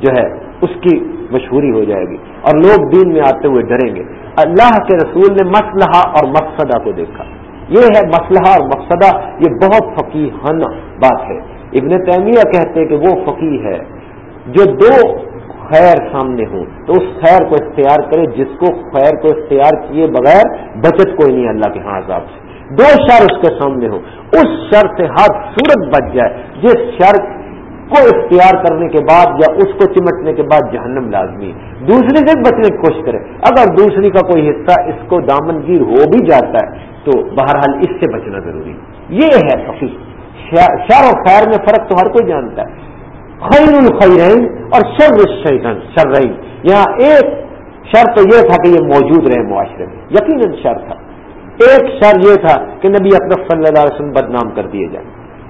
جو ہے، اس کی مشہوری ہو جائے گی اور لوگ دین میں آتے ہوئے ڈریں گے۔ اللہ کے رسول نے مسلحہ اور مقصدہ کو دیکھا۔ یہ ہے مسلحہ اور مقصدہ، یہ بہت فقیحانہ بات ہے۔ ابن تیمیہ کہتے کہ وہ فقی ہے۔ جو دو خیر سامنے ہوں، تو اس خیر کو اختیار کرے، جس کو خیر کو اختیار کیے بغیر بچت کوئی نہیں اللہ کے ہاں عذاب سے۔ دو شر اس کے سامنے ہو اس شر سے ہر صورت بچ جائے۔ جس شر کو اختیار کرنے کے بعد یا اس کو چمٹنے کے بعد جہنم لازمی ہے۔ دوسری سے بچنے کی کوشش کرے اگر دوسری کا کوئی حصہ اس کو دامنگیر ہو بھی جاتا ہے، تو بہرحال اس سے بچنا ضروری یہ ہے فقیر شر و خیر میں فرق تو ہر کوئی جانتا ہے۔ خیر الخیرین اور شر الشیطان شر رہی یہاں ایک شر تو یہ تھا کہ یہ موجود رہے معاشرے میں۔ یقیناً شر تھا۔ ایک شر یہ تھا کہ نبی اکرف صلی اللہ علیہ وسلم بدنام کر دیے جائیں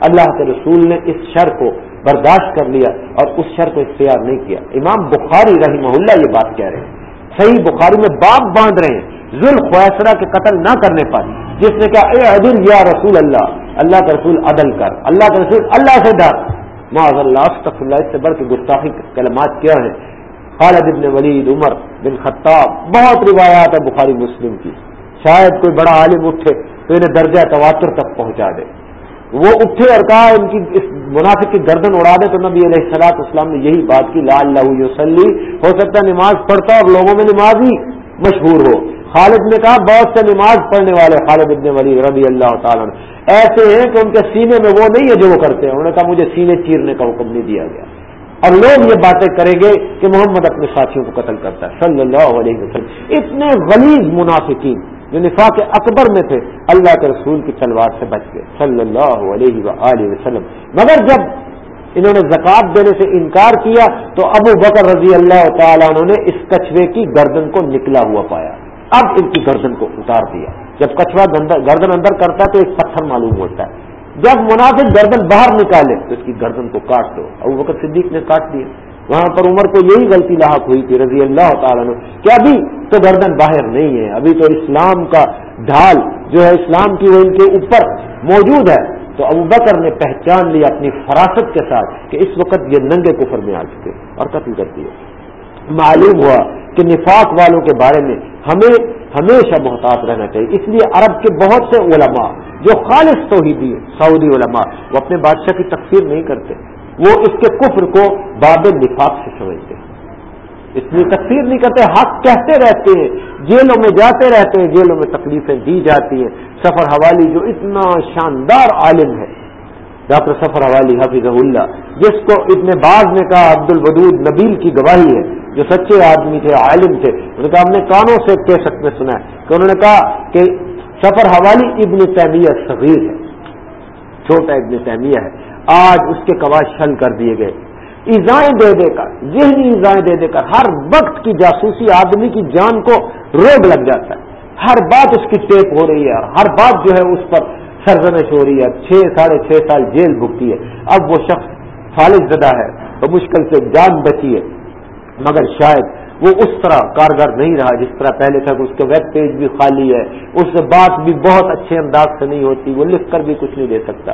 اللہ کے رسول نے اس شر کو برداشت کر لیا اور اس شر کو اختیار نہیں کیا۔ امام بخاری رحمہ اللہ یہ بات کہہ رہے ہیں۔ صحیح بخاری میں باپ باندھ رہے ہیں۔ ذوال کے قتل نہ کرنے پر جس نے کہا، اے عدل، یا رسول اللہ اللہ کا رسول عدل کر، اللہ کا رسول اللہ سے ڈر۔ معذ اللہ اللہ اس سے بڑھ کے گستاخی کلمات کیا ہیں؟ خالد ابن ولید، عمر بن خطاب، بہت روایات ہے بخاری مسلم کی۔ شاید کوئی بڑا عالم اٹھے تو انہیں درجہ تواتر تک پہنچا دے۔ وہ اٹھے اور کہا ان کی اس منافق کی گردن اڑا دے تو نبی علیہ السلاط اسلام نے یہی بات کی لا اللہ وسلی ہو سکتا ہے نماز پڑھتا اور لوگوں میں نماز ہی مشہور ہو۔ خالد نے کہا، بہت سے نماز پڑھنے والے خالد ابن ولی رضی اللہ تعالیٰ ایسے ہیں کہ ان کے سینے میں وہ نہیں ہے جو وہ کرتے ہیں۔ انہوں نے کہا، مجھے سینے چیرنے کا حکم نہیں دیا گیا۔ اور لوگ یہ باتیں کریں گے کہ محمد اپنے ساتھیوں کو قتل کرتا ہے۔ صلی اللہ علیہ وسلم۔ اتنے غلیظ منافقین۔ جو نفاق اکبر میں تھے، اللہ کے رسول کی تلوار سے بچ گئے، صلی اللہ علیہ وآلہ وسلم۔ مگر جب انہوں نے زکوٰۃ دینے سے انکار کیا، تو ابو بکر رضی اللہ تعالیٰ انہوں نے اس کچھوے کی گردن کو نکلا ہوا پایا۔ اب ان کی گردن کو اتار دیا۔ جب کچھوا گردن اندر کرتا ہے تو ایک پتھر معلوم ہوتا ہے۔ جب مناسب گردن باہر نکالے، تو اس کی گردن کو کاٹ دو۔ ابو بکر صدیق نے کاٹ دیا۔ وہاں پر عمر کو یہی غلطی لاحق ہوئی تھی، رضی اللہ تعالیٰ نے کہ ابھی تو گردن باہر نہیں ہے، ابھی تو اسلام کا ڈھال جو ہے، اسلام کی وہ ان کے اوپر موجود ہے۔ تو ابو بکر نے پہچان لیا اپنی فراست کے ساتھ کہ اس وقت یہ ننگے کفر میں آ چکے اور قتل کر دیے۔ معلوم ہوا کہ نفاق والوں کے بارے میں ہمیں ہمیشہ محتاط رہنا چاہیے۔ اس لیے عرب کے بہت سے علماء، جو خالص توحیدی سعودی علماء، وہ اپنے بادشاہ کی تقسیم نہیں کرتے۔ وہ اس کے کفر کو باب نفاق سے سمجھتے ہیں۔ اس لیے تقسیر نہیں کرتے، حق کہتے رہتے ہیں، جیلوں میں جاتے رہتے ہیں، جیلوں میں تکلیفیں دی جاتی ہیں۔ سفر حوالی جو اتنا شاندار عالم ہے، ڈاکٹر سفر حوالی حفیظ اللہ، جس کو ابن باز نے کہا عبد الودود نبیل کی گواہی ہے، جو سچے آدمی تھے، عالم تھے، انہوں نے کہا ہم نے کانوں سے کیسٹ میں سنا ہے کہ انہوں نے کہا کہ سفر حوالی ابن تیمیہ صغیر ہے، چھوٹا ابن تیمیہ ہے۔ آج اس کے کواش حل کر دیے گئے۔ ایزائیں دے دے کر، ذہنی ایزائیں دے دے کر، ہر وقت کی جاسوسی آدمی کی جان کو روگ لگ جاتا ہے۔ ہر بات اس کی ٹیپ ہو رہی ہے اور ہر بات جو ہے اس پر سرزنش ہو رہی ہے۔ چھ ساڑھے چھ سال جیل بھگتی ہے۔ اب وہ شخص فالج زدہ ہے تو مشکل سے جان بچی ہے۔ مگر شاید وہ اس طرح کارگر نہیں رہا جس طرح پہلے تھا اس کے ویب پیج بھی خالی ہے۔ اس سے بات بھی بہت اچھے انداز سے نہیں ہوتی، وہ لکھ کر بھی کچھ نہیں دے سکتا۔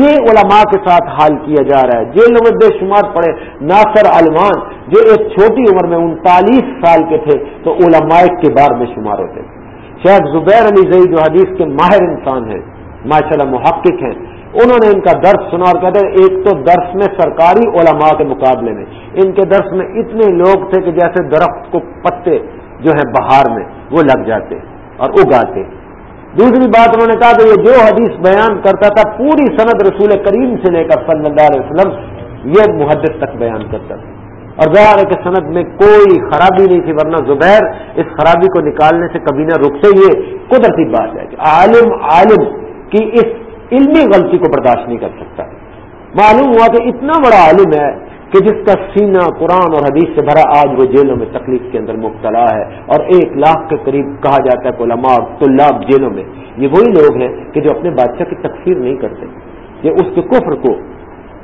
یہ علماء کے ساتھ حال کیا جا رہا ہے۔ جیل میں بے شمار پڑے ناصر علمان، جو ایک چھوٹی عمر میں انتالیس سال کے تھے، تو علماء کے بار میں شمار ہوتے تھے۔ شیخ زبیر علی زئی جو حدیث کے ماہر انسان ہیں ماشاء اللہ محقق ہیں، انہوں نے ان کا درس سنا اور کہتے ہیں، ایک تو درس میں سرکاری علماء کے مقابلے میں، ان کے درس میں اتنے لوگ تھے کہ جیسے درخت کو پتے جو ہے بہار میں، وہ لگ جاتے اور اگاتے۔ دوسری بات انہوں نے کہا کہ یہ جو حدیث بیان کرتا تھا، پوری سند رسول کریم سے لے کر صلی اللہ علیہ وسلم، یہ محدت تک بیان کرتا تھا۔ اور ظاہر ہے کہ سند میں کوئی خرابی نہیں تھی، ورنہ زبیر اس خرابی کو نکالنے سے کبھی نہ رکتے یہ قدرتی بات ہے کہ عالم عالم کی اس علمی غلطی کو برداشت نہیں کر سکتا۔ معلوم ہوا کہ اتنا بڑا عالم ہے کہ جس کا سینہ قرآن اور حدیث سے بھرا آج وہ جیلوں میں تکلیف کے اندر مبتلا ہے اور ایک لاکھ کے قریب کہا جاتا ہے علماء اور طلاب جیلوں میں یہ وہی لوگ ہیں کہ جو اپنے بادشاہ کی تقسیم نہیں کرتے، یہ اس کے کفر کو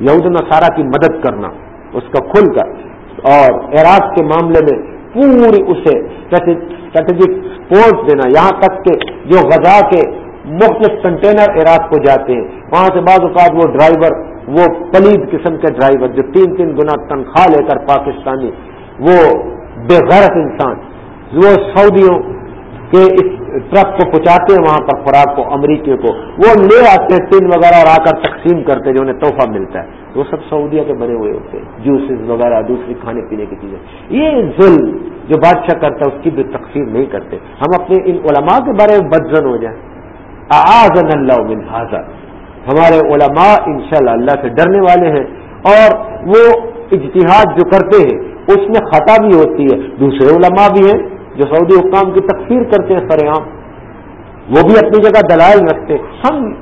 یہود نصارہ کی مدد کرنا، اس کا کھل کر اور عراق کے معاملے میں پوری اسے اسٹریٹجک سپورٹ دینا۔ یہاں تک کہ جو غذا کے مختلف کنٹینر عراق کو جاتے ہیں، وہاں سے بعض اوقات وہ ڈرائیور وہ پلید قسم کے ڈرائیور جو تین تین گنا تنخواہ لے کر پاکستانی، وہ بے غیرت انسان۔ وہ سعودیوں کے اس ٹرک کو پہنچاتے ہیں، وہاں پر خوراک کو، امریکیوں کو۔ وہ لے آتے ہیں ٹن وغیرہ اور آ کر تقسیم کرتے جو انہیں تحفہ ملتا ہے۔ وہ سب سعودیہ کے بنے ہوئے ہوتے ہیں، جوسز وغیرہ، دوسری کھانے پینے کی چیزیں۔ یہ ظلم جو بادشاہ کرتا ہے، اس کی بھی تقسیم نہیں کرتے۔ ہم اپنے ان علماء کے بارے میں بدزن ہو جائیں۔ آزن اللہ من حاضر ہمارے علماء انشاءاللہ اللہ سے ڈرنے والے ہیں اور وہ اجتہاد جو کرتے ہیں، اس میں خطا بھی ہوتی ہے۔ دوسرے علماء بھی ہیں جو سعودی حکام کی تکفیر کرتے ہیں سر عام وہ بھی اپنی جگہ دلائل رکھتے ہیں۔ ہم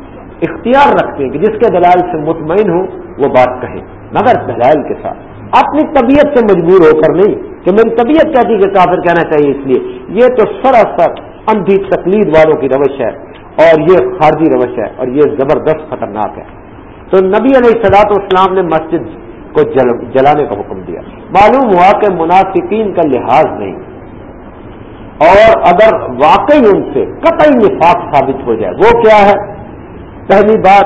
اختیار رکھتے ہیں کہ جس کے دلائل سے مطمئن ہو وہ بات کہیں۔ مگر دلائل کے ساتھ۔ اپنی طبیعت سے مجبور ہو کر نہیں کہ میری طبیعت کہتی کہ کافر کہنا چاہیے اس لیے۔ یہ تو سراسر اندھی تقلید والوں کی روش ہے۔ اور یہ خارجی روش ہے اور یہ زبردست خطرناک ہے۔ تو نبی علیہ صلاحت اسلام نے مسجد کو جلانے کا حکم دیا۔ معلوم ہوا کہ منافقین کا لحاظ نہیں۔ اور اگر واقعی ان سے قطعی نفاق ثابت ہو جائے، وہ کیا ہے؟ پہلی بات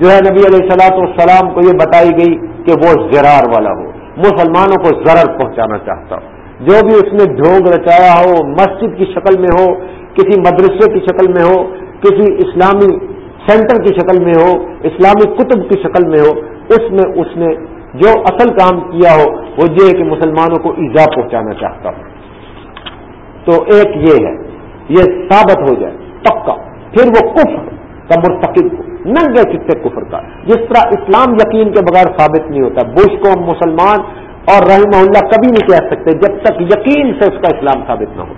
جو ہے، نبی علیہ السلاۃ والسلام کو یہ بتائی گئی کہ وہ زرار والا ہو۔ مسلمانوں کو ضرر پہنچانا چاہتا ہو جو بھی اس نے ڈھونگ رچایا ہو، مسجد کی شکل میں ہو کسی مدرسے کی شکل میں ہو، کسی اسلامی سینٹر کی شکل میں ہو، اسلامی کتب کی شکل میں ہو، اس میں اس نے جو اصل کام کیا ہو، وہ یہ کہ مسلمانوں کو ایزا پہنچانا چاہتا ہو تو ایک یہ ہے، یہ ثابت ہو جائے، پکا۔ پھر وہ کفر کا مرتکب ہو۔ ننگے چٹے کفر کا۔ جس طرح اسلام یقین کے بغیر ثابت نہیں ہوتا، بش کو مسلمان اور رحمہ اللہ کبھی نہیں کہہ سکتے جب تک یقین سے اس کا اسلام ثابت نہ ہو۔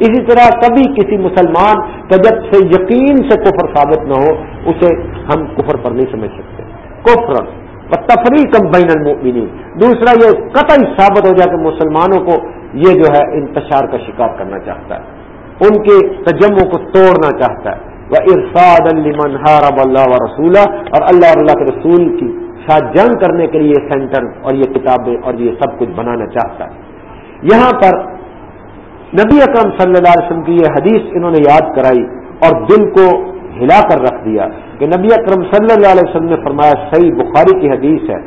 اسی طرح کبھی کسی مسلمان کا جب سے یقین سے کفر ثابت نہ ہو، اسے ہم کفر پر نہیں سمجھ سکتے۔ کفر تفریح کم بین المؤمنین۔ دوسرا، یہ قطعی ثابت ہو جائے کہ مسلمانوں کو یہ جو ہے انتشار کا شکار کرنا چاہتا ہے۔ ان کے تجموں کو توڑنا چاہتا ہے۔ وہ ارفاد المن حرب اللہ و رسولہ اور اللہ اللہ کے رسول کی ساتھ جنگ کرنے کے لیے سینٹر اور یہ کتابیں اور یہ سب کچھ بنانا چاہتا ہے۔ یہاں پر نبی اکرم صلی اللہ علیہ وسلم کی یہ حدیث انہوں نے یاد کرائی اور دل کو ہلا کر رکھ دیا کہ نبی اکرم صلی اللہ علیہ وسلم نے فرمایا صحیح بخاری کی حدیث ہے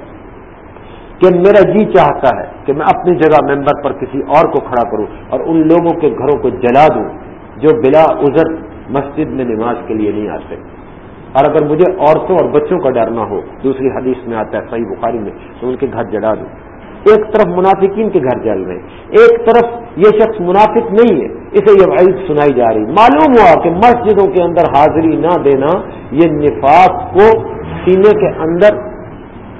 کہ میرا جی چاہتا ہے کہ میں اپنی جگہ ممبر پر کسی اور کو کھڑا کروں اور ان لوگوں کے گھروں کو جلا دوں جو بلا عذر مسجد میں نماز کے لیے نہیں آتے۔ اور اگر مجھے عورتوں اور بچوں کا ڈر نہ ہو، دوسری حدیث میں آتا ہے صحیح بخاری میں، تو ان کے گھر جلا دوں۔ ایک طرف منافقین کے گھر جل رہے ایک طرف یہ شخص منافق نہیں ہے، اسے یہ وعید سنائی جا رہی۔ معلوم ہوا کہ مسجدوں کے اندر حاضری نہ دینا یہ نفاق کو سینے کے اندر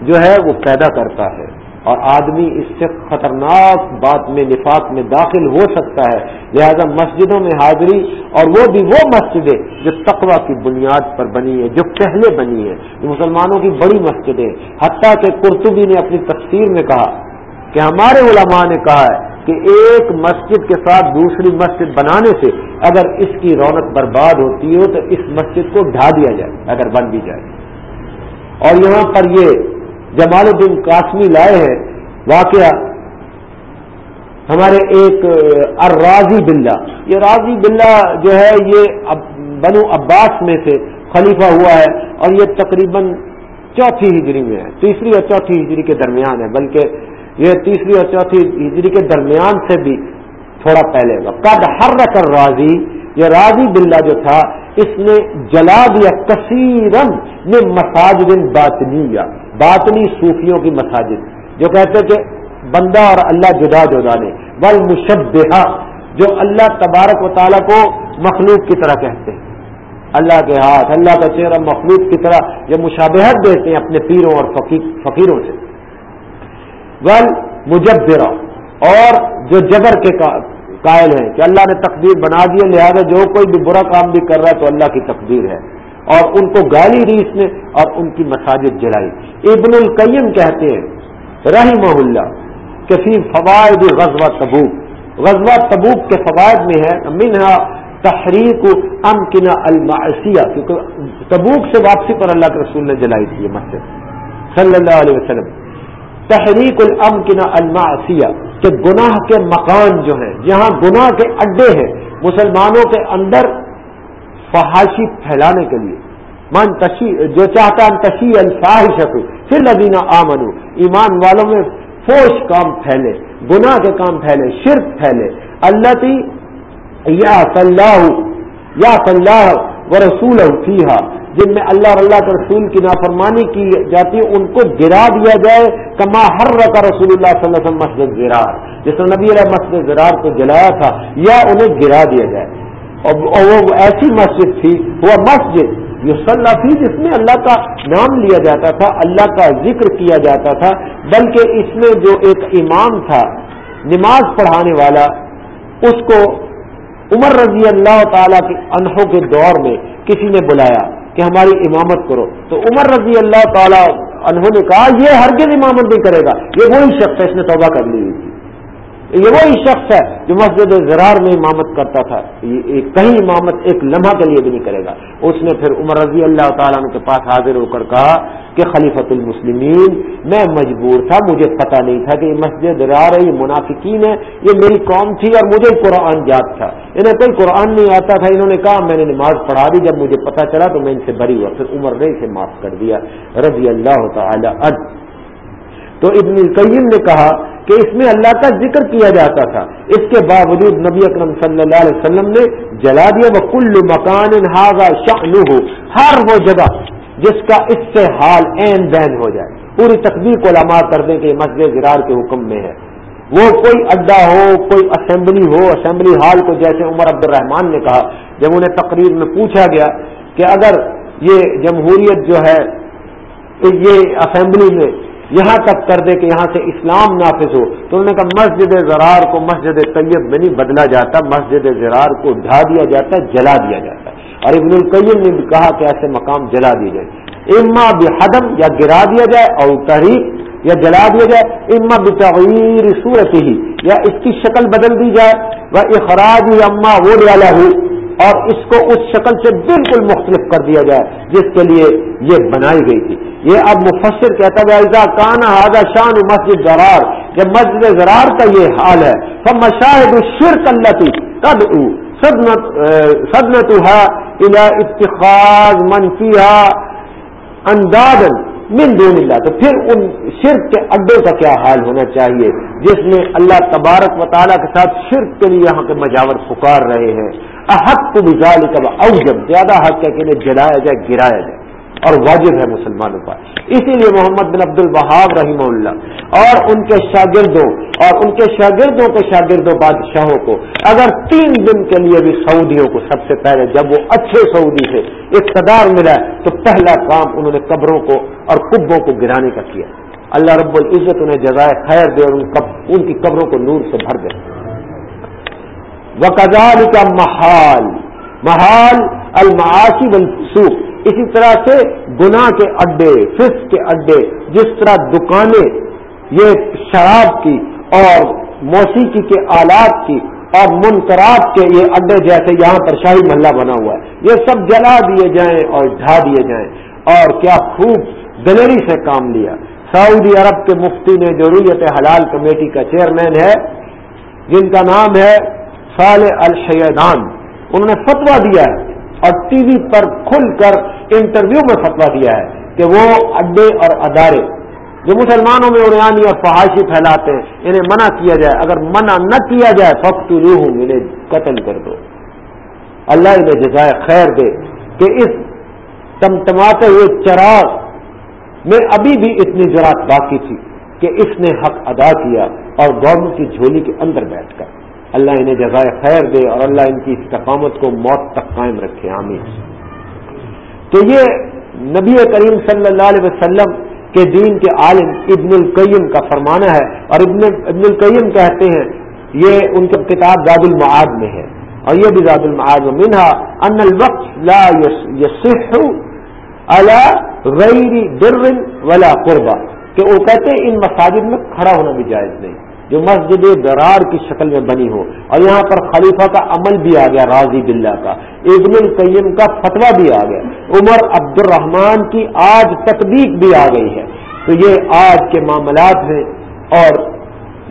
جو ہے وہ پیدا کرتا ہے۔ اور آدمی اس سے خطرناک بات میں، نفاق میں داخل ہو سکتا ہے۔ لہذا مسجدوں میں حاضری، اور وہ بھی وہ مسجدیں جو تقوا کی بنیاد پر بنی ہے جو پہلے بنی ہے مسلمانوں کی بڑی مسجدیں حتیٰ کہ قرطبی نے اپنی تفسیر میں کہا کہ ہمارے علماء نے کہا ہے کہ ایک مسجد کے ساتھ دوسری مسجد بنانے سے اگر اس کی رونق برباد ہوتی ہو تو اس مسجد کو ڈھا دیا جائے، اگر بن بھی جائے۔ اور یہاں پر یہ جمال الدین قاسمی لائے ہیں، واقعہ ہمارے ایک الراضی بلّہ۔ یہ راضی بلّہ جو ہے، یہ بنو عباس میں سے خلیفہ ہوا ہے اور یہ تقریباً چوتھی ہجری میں ہے۔ تیسری اور چوتھی ہجری کے درمیان ہے، بلکہ یہ تیسری اور چوتھی ہجری کے درمیان سے بھی تھوڑا پہلے گا قد ہر رقر راضی یہ راضی بلّہ جو تھا، اس نے جلا دیا کثیرن نے مساجد باطنی باطنی صوفیوں کی مساجد، جو کہتے کہ بندہ اور اللہ جدا جدا نے بل مشبہ جو اللہ تبارک و تعالیٰ کو مخلوق کی طرح کہتے ہیں۔ اللہ کے ہاتھ، اللہ کا چہرہ مخلوق کی طرح، یہ مشابہت دیتے ہیں اپنے پیروں اور فقیروں سے۔ ول مجبرہ اور جو جگر کے قائل ہیں کہ اللہ نے تقدیر بنا دی لہٰذا جو کوئی بھی برا کام بھی کر رہا ہے تو اللہ کی تقدیر ہے۔ اور ان کو گالی ریس نے اور ان کی مساجد جلائی۔ ابن القیم کہتے ہیں، رحمہ اللہ کسی فوائد غزوہ تبوک۔ غزوہ تبوک کے فوائد میں ہے، منہا تحریک امکنا المعصیہ، کیونکہ تبوک سے واپسی پر اللہ کے رسول نے جلائی تھی یہ مسجد۔ صلی اللہ علیہ وسلم۔ تحریک الامکنا المعصیہ، کہ گناہ کے مکان جو ہیں، جہاں گناہ کے اڈے ہیں، مسلمانوں کے اندر فحاشی پھیلانے کے لیے۔ من تشی، جو چاہتا ہے تشی الفاحش پھر لدینہ آمنو ایمان والوں میں فوش کام پھیلے، گناہ کے کام پھیلے، شرک پھیلے۔ اللہ تی یا صلاح یا صلاح و رسول فیحا جن میں اللہ اور اللہ کے رسول کی نافرمانی کی جاتی ہے، ان کو گرا دیا جائے کما ہر رکا رسول اللہ صلی اللہ علیہ وسلم مسجد زرار۔ جس نے نبی علیہ مسجد زرار کو جلایا تھا، یا انہیں گرا دیا جائے۔ اور وہ ایسی مسجد تھی، وہ مسجد یہ صلاح تھی جس میں اللہ کا نام لیا جاتا تھا، اللہ کا ذکر کیا جاتا تھا۔ بلکہ اس میں جو ایک امام تھا، نماز پڑھانے والا، اس کو عمر رضی اللہ تعالی کے انہوں کے دور میں کسی نے بلایا۔ کہ ہماری امامت کرو۔ تو عمر رضی اللہ تعالی انہوں نے کہا، یہ ہرگز امامت نہیں کرے گا۔ یہ وہی شخص ہے، اس نے توبہ کر لی ہوئی تھی۔ یہ وہی شخص ہے جو مسجد زرار میں امامت کرتا تھا۔ کہیں امامت ایک لمحہ کے لیے بھی نہیں کرے گا۔ اس نے پھر عمر رضی اللہ تعالیٰ کے پاس حاضر ہو کر کہا کہ خلیفت المسلمین، میں مجبور تھا، مجھے پتا نہیں تھا کہ یہ مسجد زرار ہے، یہ منافقین ہے یہ میری قوم تھی اور مجھے قرآن یاد تھا۔ انہیں کوئی قرآن نہیں آتا تھا، انہوں نے کہا، میں نے نماز پڑھا دی، جب مجھے پتا چلا تو میں ان سے بری ہوا۔ پھر عمر نے اسے معاف کر دیا۔ رضی اللہ تعالیٰ تعالی تو ابن القیم نے کہا کہ اس میں اللہ کا ذکر کیا جاتا تھا۔ اس کے باوجود نبی اکرم صلی اللہ علیہ وسلم نے جلا دیا وہ کل مکان ہو ہر وہ جگہ جس کا اس سے حال این بین ہو جائے۔ پوری تقدیر کو لما کر دیں کہ مسجد زرار کے حکم میں ہے۔ وہ کوئی اڈا ہو، کوئی اسمبلی ہو اسمبلی ہال کو جیسے عمر عبد الرحمان نے کہا، جب انہیں تقریر میں پوچھا گیا کہ اگر یہ جمہوریت جو ہے، یہ اسمبلی میں یہاں تک کر دے کہ یہاں سے اسلام نافذ ہو۔ تو انہوں نے کہا مسجد زرار کو مسجد طیب میں نہیں بدلا جاتا، مسجد زرار کو ڈھا دیا جاتا، جلا دیا جاتا۔ اور ابن القیم نے بھی کہا کہ ایسے مقام جلا دیے جائے اما بحدم، یا گرا دیا جائے اور تحریک یا جلا دیا جائے۔ اما بتغیر صورت ہی یا اس کی شکل بدل دی جائے۔ وہ اخراج اما وہ ڈالا ہو اور اس کو اس شکل سے بالکل مختلف کر دیا جائے، جس کے لیے یہ بنائی گئی تھی۔ یہ اب مفسر کہتا گیا کانا ہاضا شان مسجد زرار جب مسجد زرار کا یہ حال ہے۔ تو مشاہد شرک اللہ تھی کب سدنت اتخاذ منفی انداز من دون اللہ تو پھر ان شرک کے اڈے کا کیا حال ہونا چاہیے؟ جس میں اللہ تبارک و تعالیٰ کے ساتھ شرک کے لیے یہاں کے مجاور پکار رہے ہیں۔ احق کو بھی او جب زیادہ حق ہے کہ انہیں جلایا جائے، گرایا جائے۔ اور واجب ہے مسلمانوں پر۔ اسی لیے محمد بن عبد البہاب رحیم اللہ اور ان کے شاگردوں اور ان کے شاگردوں کے شاگردوں بادشاہوں کو اگر تین دن کے لیے بھی سعودیوں کو سب سے پہلے جب وہ اچھے سعودی سے اقتدار ملا، تو پہلا کام انہوں نے قبروں کو اور کبوں کو گرانے کا کیا۔ اللہ رب العزت انہیں جزائے خیر دے اور ان کی قبروں کو نور سے بھر دے۔ وکزال کا محال محال المعاشی بالسوخ اسی طرح سے گناہ کے اڈے فس کے اڈے، جس طرح دکانیں، یہ شراب کی اور موسیقی کے آلات کی اور منقرات کے یہ اڈے جیسے یہاں پر شاہی محلہ بنا ہوا ہے۔ یہ سب جلا دیے جائیں اور ڈھا دیے جائیں۔ اور کیا خوب دلیری سے کام لیا۔ سعودی عرب کے مفتی نے جو رویت حلال کمیٹی کا چیئرمین ہے، جن کا نام ہے صالح الشیدان انہوں نے فتوا دیا ہے اور ٹی وی پر کھل کر انٹرویو میں فتوا دیا ہے کہ وہ اڈے اور ادارے جو مسلمانوں میں اڑیانی اور فحاشی پھیلاتے ہیں، انہیں منع کیا جائے۔ اگر منع نہ کیا جائے فخت روح انہیں قتل کر دو۔ اللہ انہیں جزائے خیر دے کہ اس تمتماتے ہوئے چراغ میں ابھی بھی اتنی جرات باقی تھی کہ اس نے حق ادا کیا اور گورنمنٹ کی جھولی کے اندر بیٹھ کر۔ اللہ انہیں جزائے خیر دے اور اللہ ان کی استقامت کو موت تک قائم رکھے، آمین۔ تو یہ نبی کریم صلی اللہ علیہ وسلم کے دین کے عالم ابن القیم کا فرمانا ہے اور ابن ابن القیم کہتے ہیں، یہ ان کی کتاب زاد المعاد میں ہے۔ اور یہ بھی زاد المعاد منہا، ان الوقت لا یصح علی غیر در ولا قربا کہ وہ کہتے ہیں ان مساجد میں کھڑا ہونا بھی جائز نہیں۔ جو مسجد درار کی شکل میں بنی ہو اور یہاں پر خلیفہ کا عمل بھی آ گیا، راضی بلّہ کا۔ ابن القیم کا فتویٰ بھی آ گیا۔ عمر عبد الرحمان کی آج تطبیق بھی آ گئی ہے۔ تو یہ آج کے معاملات ہیں اور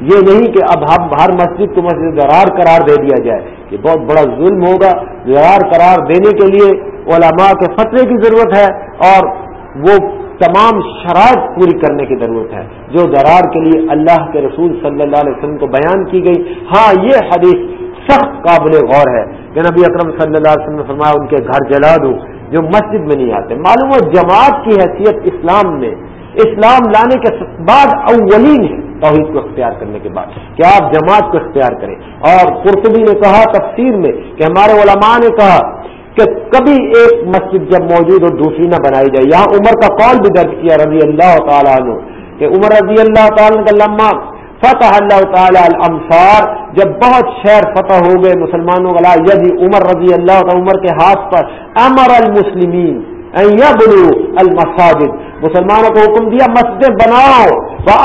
یہ نہیں کہ اب ہم ہر مسجد کو مسجد درار قرار دے دیا جائے۔ یہ بہت بڑا ظلم ہوگا درار قرار دینے کے لیے۔ علماء کے فتوے کی ضرورت ہے اور وہ تمام شرائط پوری کرنے کی ضرورت ہے، جو درار کے لیے اللہ کے رسول صلی اللہ علیہ وسلم کو بیان کی گئی۔ ہاں یہ حدیث سخت قابل غور ہے۔ کہ نبی اکرم صلی اللہ علیہ وسلم نے فرمایا، ان کے گھر جلا دوں جو مسجد میں نہیں آتے۔ معلوم ہو جماعت کی حیثیت اسلام میں، اسلام لانے کے بعد اولین ہے، توحید کو اختیار کرنے کے بعد۔ کہ آپ جماعت کو اختیار کریں۔ اور قرطبی نے کہا تفسیر میں، کہ ہمارے علماء نے کہا کہ کبھی ایک مسجد جب موجود ہو، دوسری نہ بنائی جائے۔ یہاں عمر کا قول بھی درج کیا رضی اللہ تعالیٰ عنہ کہ عمر رضی اللہ تعالیٰ کا لمحہ، فتح اللہ تعالیٰ الانصار جب بہت شہر فتح ہو گئے مسلمانوں کا یدی عمر رضی اللہ تعالیٰ عمر کے ہاتھ پر امر المسلمین بلو المساجد۔ مسلمانوں کو حکم دیا مسجد بناؤ۔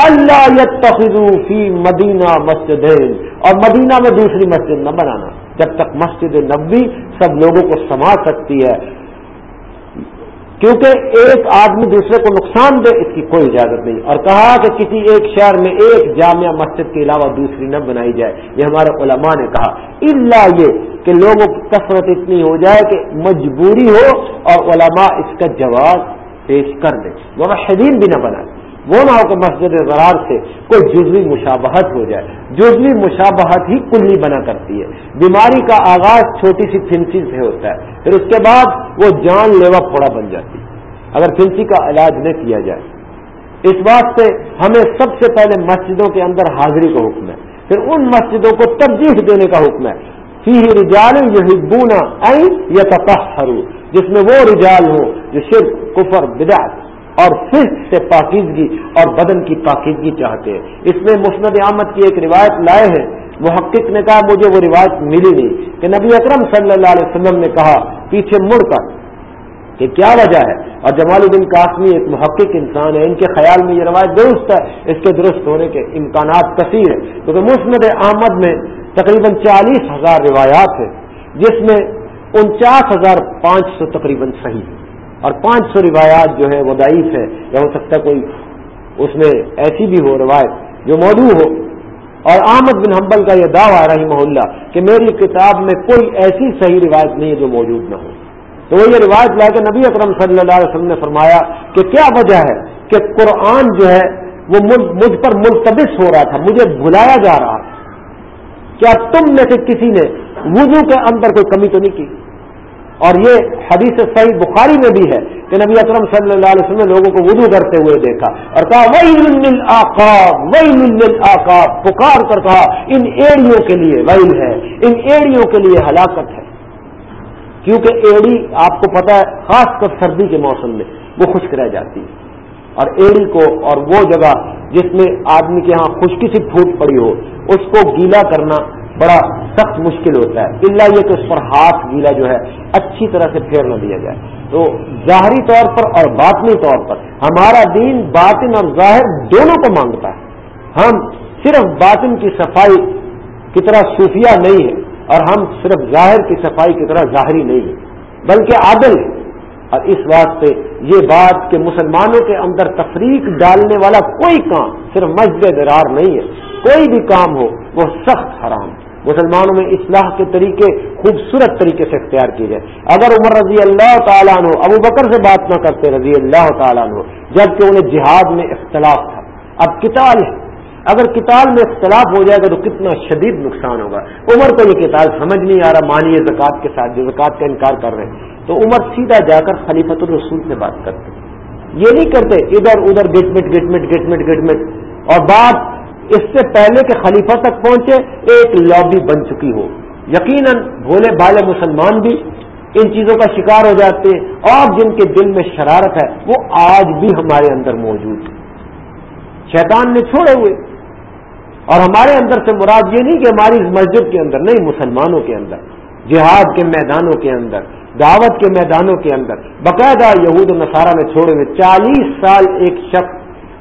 اللہ فی مدینہ مسجد اور مدینہ میں دوسری مسجد نہ بنانا۔ جب تک مسجد نبی سب لوگوں کو سما سکتی ہے۔ کیونکہ ایک آدمی دوسرے کو نقصان دے، اس کی کوئی اجازت نہیں۔ اور کہا کہ کسی ایک شہر میں ایک جامعہ مسجد کے علاوہ دوسری نہ بنائی جائے، یہ ہمارے علماء نے کہا۔ اللہ یہ کہ لوگوں کی کثرت اتنی ہو جائے کہ مجبوری ہو اور علماء اس کا جواب پیش کر دیں۔ وہ شدید بھی نہ بنائے وہ نہ ہو کہ مسجد زرار سے کوئی جزوی مشابہت ہو جائے۔ جزوی مشابہت ہی کلی بنا کرتی ہے۔ بیماری کا آغاز چھوٹی سی پھنسی سے ہوتا ہے۔ پھر اس کے بعد وہ جان لیوا پھوڑا بن جاتی۔ ہے اگر پھنسی کا علاج نہ کیا جائے۔ اس بات سے ہمیں سب سے پہلے مسجدوں کے اندر حاضری کا حکم ہے۔ پھر ان مسجدوں کو ترجیح دینے کا حکم ہے۔ فی رجال یہ یا تفہر جس میں وہ رجال ہو جو صرف کفر، بدعت اور پھر سے پاکیزگی اور بدن کی پاکیزگی چاہتے ہیں۔ اس میں مسند احمد کی ایک روایت لائے ہیں محقق نے کہا، مجھے وہ روایت ملی نہیں۔ کہ نبی اکرم صلی اللہ علیہ وسلم نے کہا، پیچھے مڑ کر کہ کیا وجہ ہے؟ اور جمال الدین قاسمی ایک محقق انسان ہے، ان کے خیال میں یہ روایت درست ہے۔ اس کے درست ہونے کے امکانات کثیر ہیں۔ کیونکہ مسند احمد میں تقریباً چالیس ہزار روایات ہیں، جس میں انچاس ہزار پانچ سو تقریباً صحیح ہے اور پانچ سو روایات جو ہے وہ ضعیف ہے یا ہو سکتا ہے کوئی اس میں ایسی بھی ہو روایت جو موضوع ہو۔ اور احمد بن حنبل کا یہ دعویٰ رہی محلہ کہ میری کتاب میں کوئی ایسی صحیح روایت نہیں ہے جو موجود نہ ہو۔ تو وہ یہ روایت لا کے نبی اکرم صلی اللہ علیہ وسلم نے فرمایا کہ کیا وجہ ہے کہ قرآن جو ہے وہ مجھ پر ملتبس ہو رہا تھا، مجھے بلایا جا رہا۔ تھا کیا تم میں سے کسی نے وضو کے اندر کوئی کمی تو نہیں کی؟ اور یہ حدیث صحیح بخاری میں بھی ہے کہ نبی اکرم صلی اللہ علیہ وسلم نے لوگوں کو وضو کرتے ہوئے دیکھا اور کہا وہی آقا وہی آقا پکار کر کہا، ان ایڑیوں کے لیے ویل ہے، ان ایڑیوں کے لیے ہلاکت ہے۔ کیونکہ ایڑی آپ کو پتا ہے، خاص کر سردی کے موسم میں وہ خشک رہ جاتی ہے۔ اور ایڑی کو اور وہ جگہ جس میں آدمی کے ہاں خشکی سی پھوٹ پڑی ہو، اس کو گیلا کرنا بڑا سخت مشکل ہوتا ہے۔ اللہ یہ کہ اس پر ہاتھ گیلا جو ہے، اچھی طرح سے پھیر نہ دیا جائے۔ تو ظاہری طور پر اور باطنی طور پر ہمارا دین باطن اور ظاہر دونوں کو مانگتا ہے۔ ہم صرف باطن کی صفائی کی طرح صوفیہ نہیں ہے اور ہم صرف ظاہر کی صفائی کی طرح ظاہری نہیں ہے بلکہ عادل ہے اور اس واسطے یہ بات کہ مسلمانوں کے اندر تفریق ڈالنے والا کوئی کام صرف مسجد درار نہیں ہے۔ کوئی بھی کام ہو، وہ سخت حرام ہے۔ مسلمانوں میں اصلاح کے طریقے خوبصورت طریقے سے اختیار کیے جائے۔ اگر عمر رضی اللہ تعالیٰ عنہ، ابو بکر سے بات نہ کرتے رضی اللہ تعالیٰ عنہ، جبکہ انہیں جہاد میں اختلاف تھا۔ اب کتاب ہے۔ اگر کتاب میں اختلاف ہو جائے گا تو کتنا شدید نقصان ہوگا۔ عمر کو یہ کتاب سمجھ نہیں آ رہا مانیے زکوٰۃ کے ساتھ جو زکوٰۃ کا انکار کر رہے ہیں۔ تو عمر سیدھا جا کر خلیفت الرسول سے بات کرتے یہ نہیں کرتے، ادھر ادھر گٹ مٹ گٹ مٹ گٹ مٹ گٹ مٹ اور بات اس سے پہلے کہ خلیفہ تک پہنچے، ایک لابی بن چکی ہو۔ یقیناً بھولے بھالے مسلمان بھی ان چیزوں کا شکار ہو جاتے ہیں اور جن کے دل میں شرارت ہے، وہ آج بھی ہمارے اندر موجود۔ ہے شیطان نے چھوڑے ہوئے۔ اور ہمارے اندر سے مراد یہ نہیں کہ ہماری مسجد کے اندر نہیں، مسلمانوں کے اندر، جہاد کے میدانوں کے اندر، دعوت کے میدانوں کے اندر۔ باقاعدہ یہود و نصارہ میں چھوڑے ہوئے۔ چالیس سال ایک شخص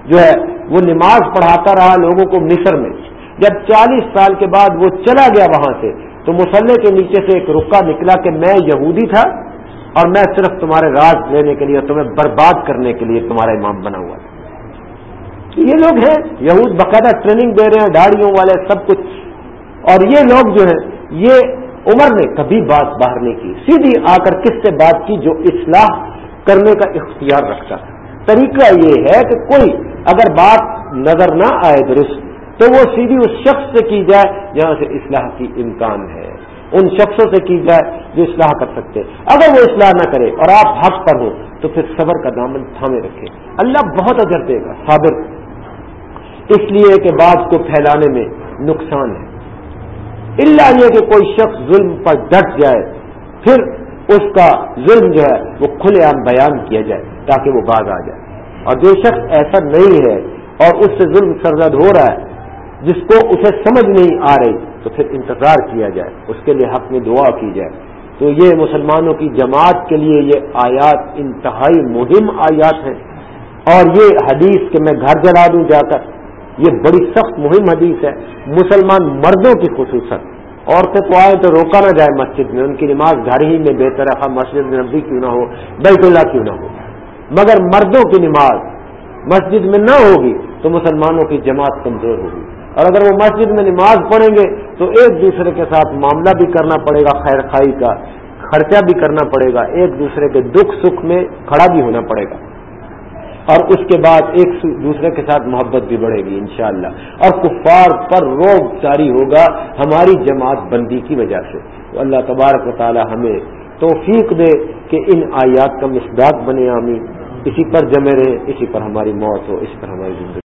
جو ہے وہ نماز پڑھاتا رہا لوگوں کو مصر میں۔ جب چالیس سال کے بعد وہ چلا گیا وہاں سے، تو مسلح کے نیچے سے ایک رکا نکلا کہ میں یہودی تھا اور میں صرف تمہارے راز لینے کے لیے تمہیں برباد کرنے کے لیے تمہارا امام بنا ہوا۔ تھا یہ لوگ ہیں، یہود باقاعدہ ٹریننگ دے رہے ہیں داڑیوں والے، سب کچھ۔ اور یہ لوگ جو ہیں، یہ عمر نے کبھی بات باہر نہیں کی۔ سیدھی آ کر کس سے بات کی جو اصلاح کرنے کا اختیار رکھتا تھا؟ طریقہ یہ ہے کہ کوئی اگر بات نظر نہ آئے درست، تو وہ سیدھی اس شخص سے کی جائے جہاں سے اصلاح کی امکان ہے۔ ان شخصوں سے کی جائے جو اصلاح کر سکتے۔ اگر وہ اصلاح نہ کرے اور آپ حق پر ہو تو پھر صبر کا دامن تھامے رکھے اللہ بہت اجر دے گا، صابر۔ اس لیے کہ بات کو پھیلانے میں نقصان ہے۔ اللہ یہ کہ کوئی شخص ظلم پر ڈٹ جائے، پھر اس کا ظلم جو ہے وہ کھلے عام بیان کیا جائے تاکہ وہ باز آ جائے۔ اور جو شخص ایسا نہیں ہے اور اس سے ظلم سرزد ہو رہا ہے، جس کو اسے سمجھ نہیں آ رہی، تو پھر انتظار کیا جائے، اس کے لیے حق میں دعا کی جائے۔ تو یہ مسلمانوں کی جماعت کے لیے یہ آیات انتہائی مہم آیات ہیں۔ اور یہ حدیث کہ میں گھر جلا دوں جا کر، یہ بڑی سخت مہم حدیث ہے۔ مسلمان مردوں کی خصوصاً۔ عورتیں کو آئے تو روکا نہ جائے مسجد میں، ان کی نماز گھر ہی میں بہتر ہے مسجد نبی کیوں نہ ہو، بیت اللہ کیوں نہ ہو۔ مگر مردوں کی نماز مسجد میں نہ ہوگی تو مسلمانوں کی جماعت کمزور ہوگی۔ اور اگر وہ مسجد میں نماز پڑھیں گے تو ایک دوسرے کے ساتھ معاملہ بھی کرنا پڑے گا، خیر خائی کا خرچہ بھی کرنا پڑے گا۔ ایک دوسرے کے دکھ سکھ میں کھڑا بھی ہونا پڑے گا۔ اور اس کے بعد ایک دوسرے کے ساتھ محبت بھی بڑھے گی انشاءاللہ۔ اور کفار پر روب جاری ہوگا ہماری جماعت بندی کی وجہ سے۔ اللہ تبارک و تعالی ہمیں توفیق دے کہ ان آیات کا مصداق بنے، آمین۔ اسی پر جمے رہے، اسی پر ہماری موت ہو، اسی پر ہماری زندگی۔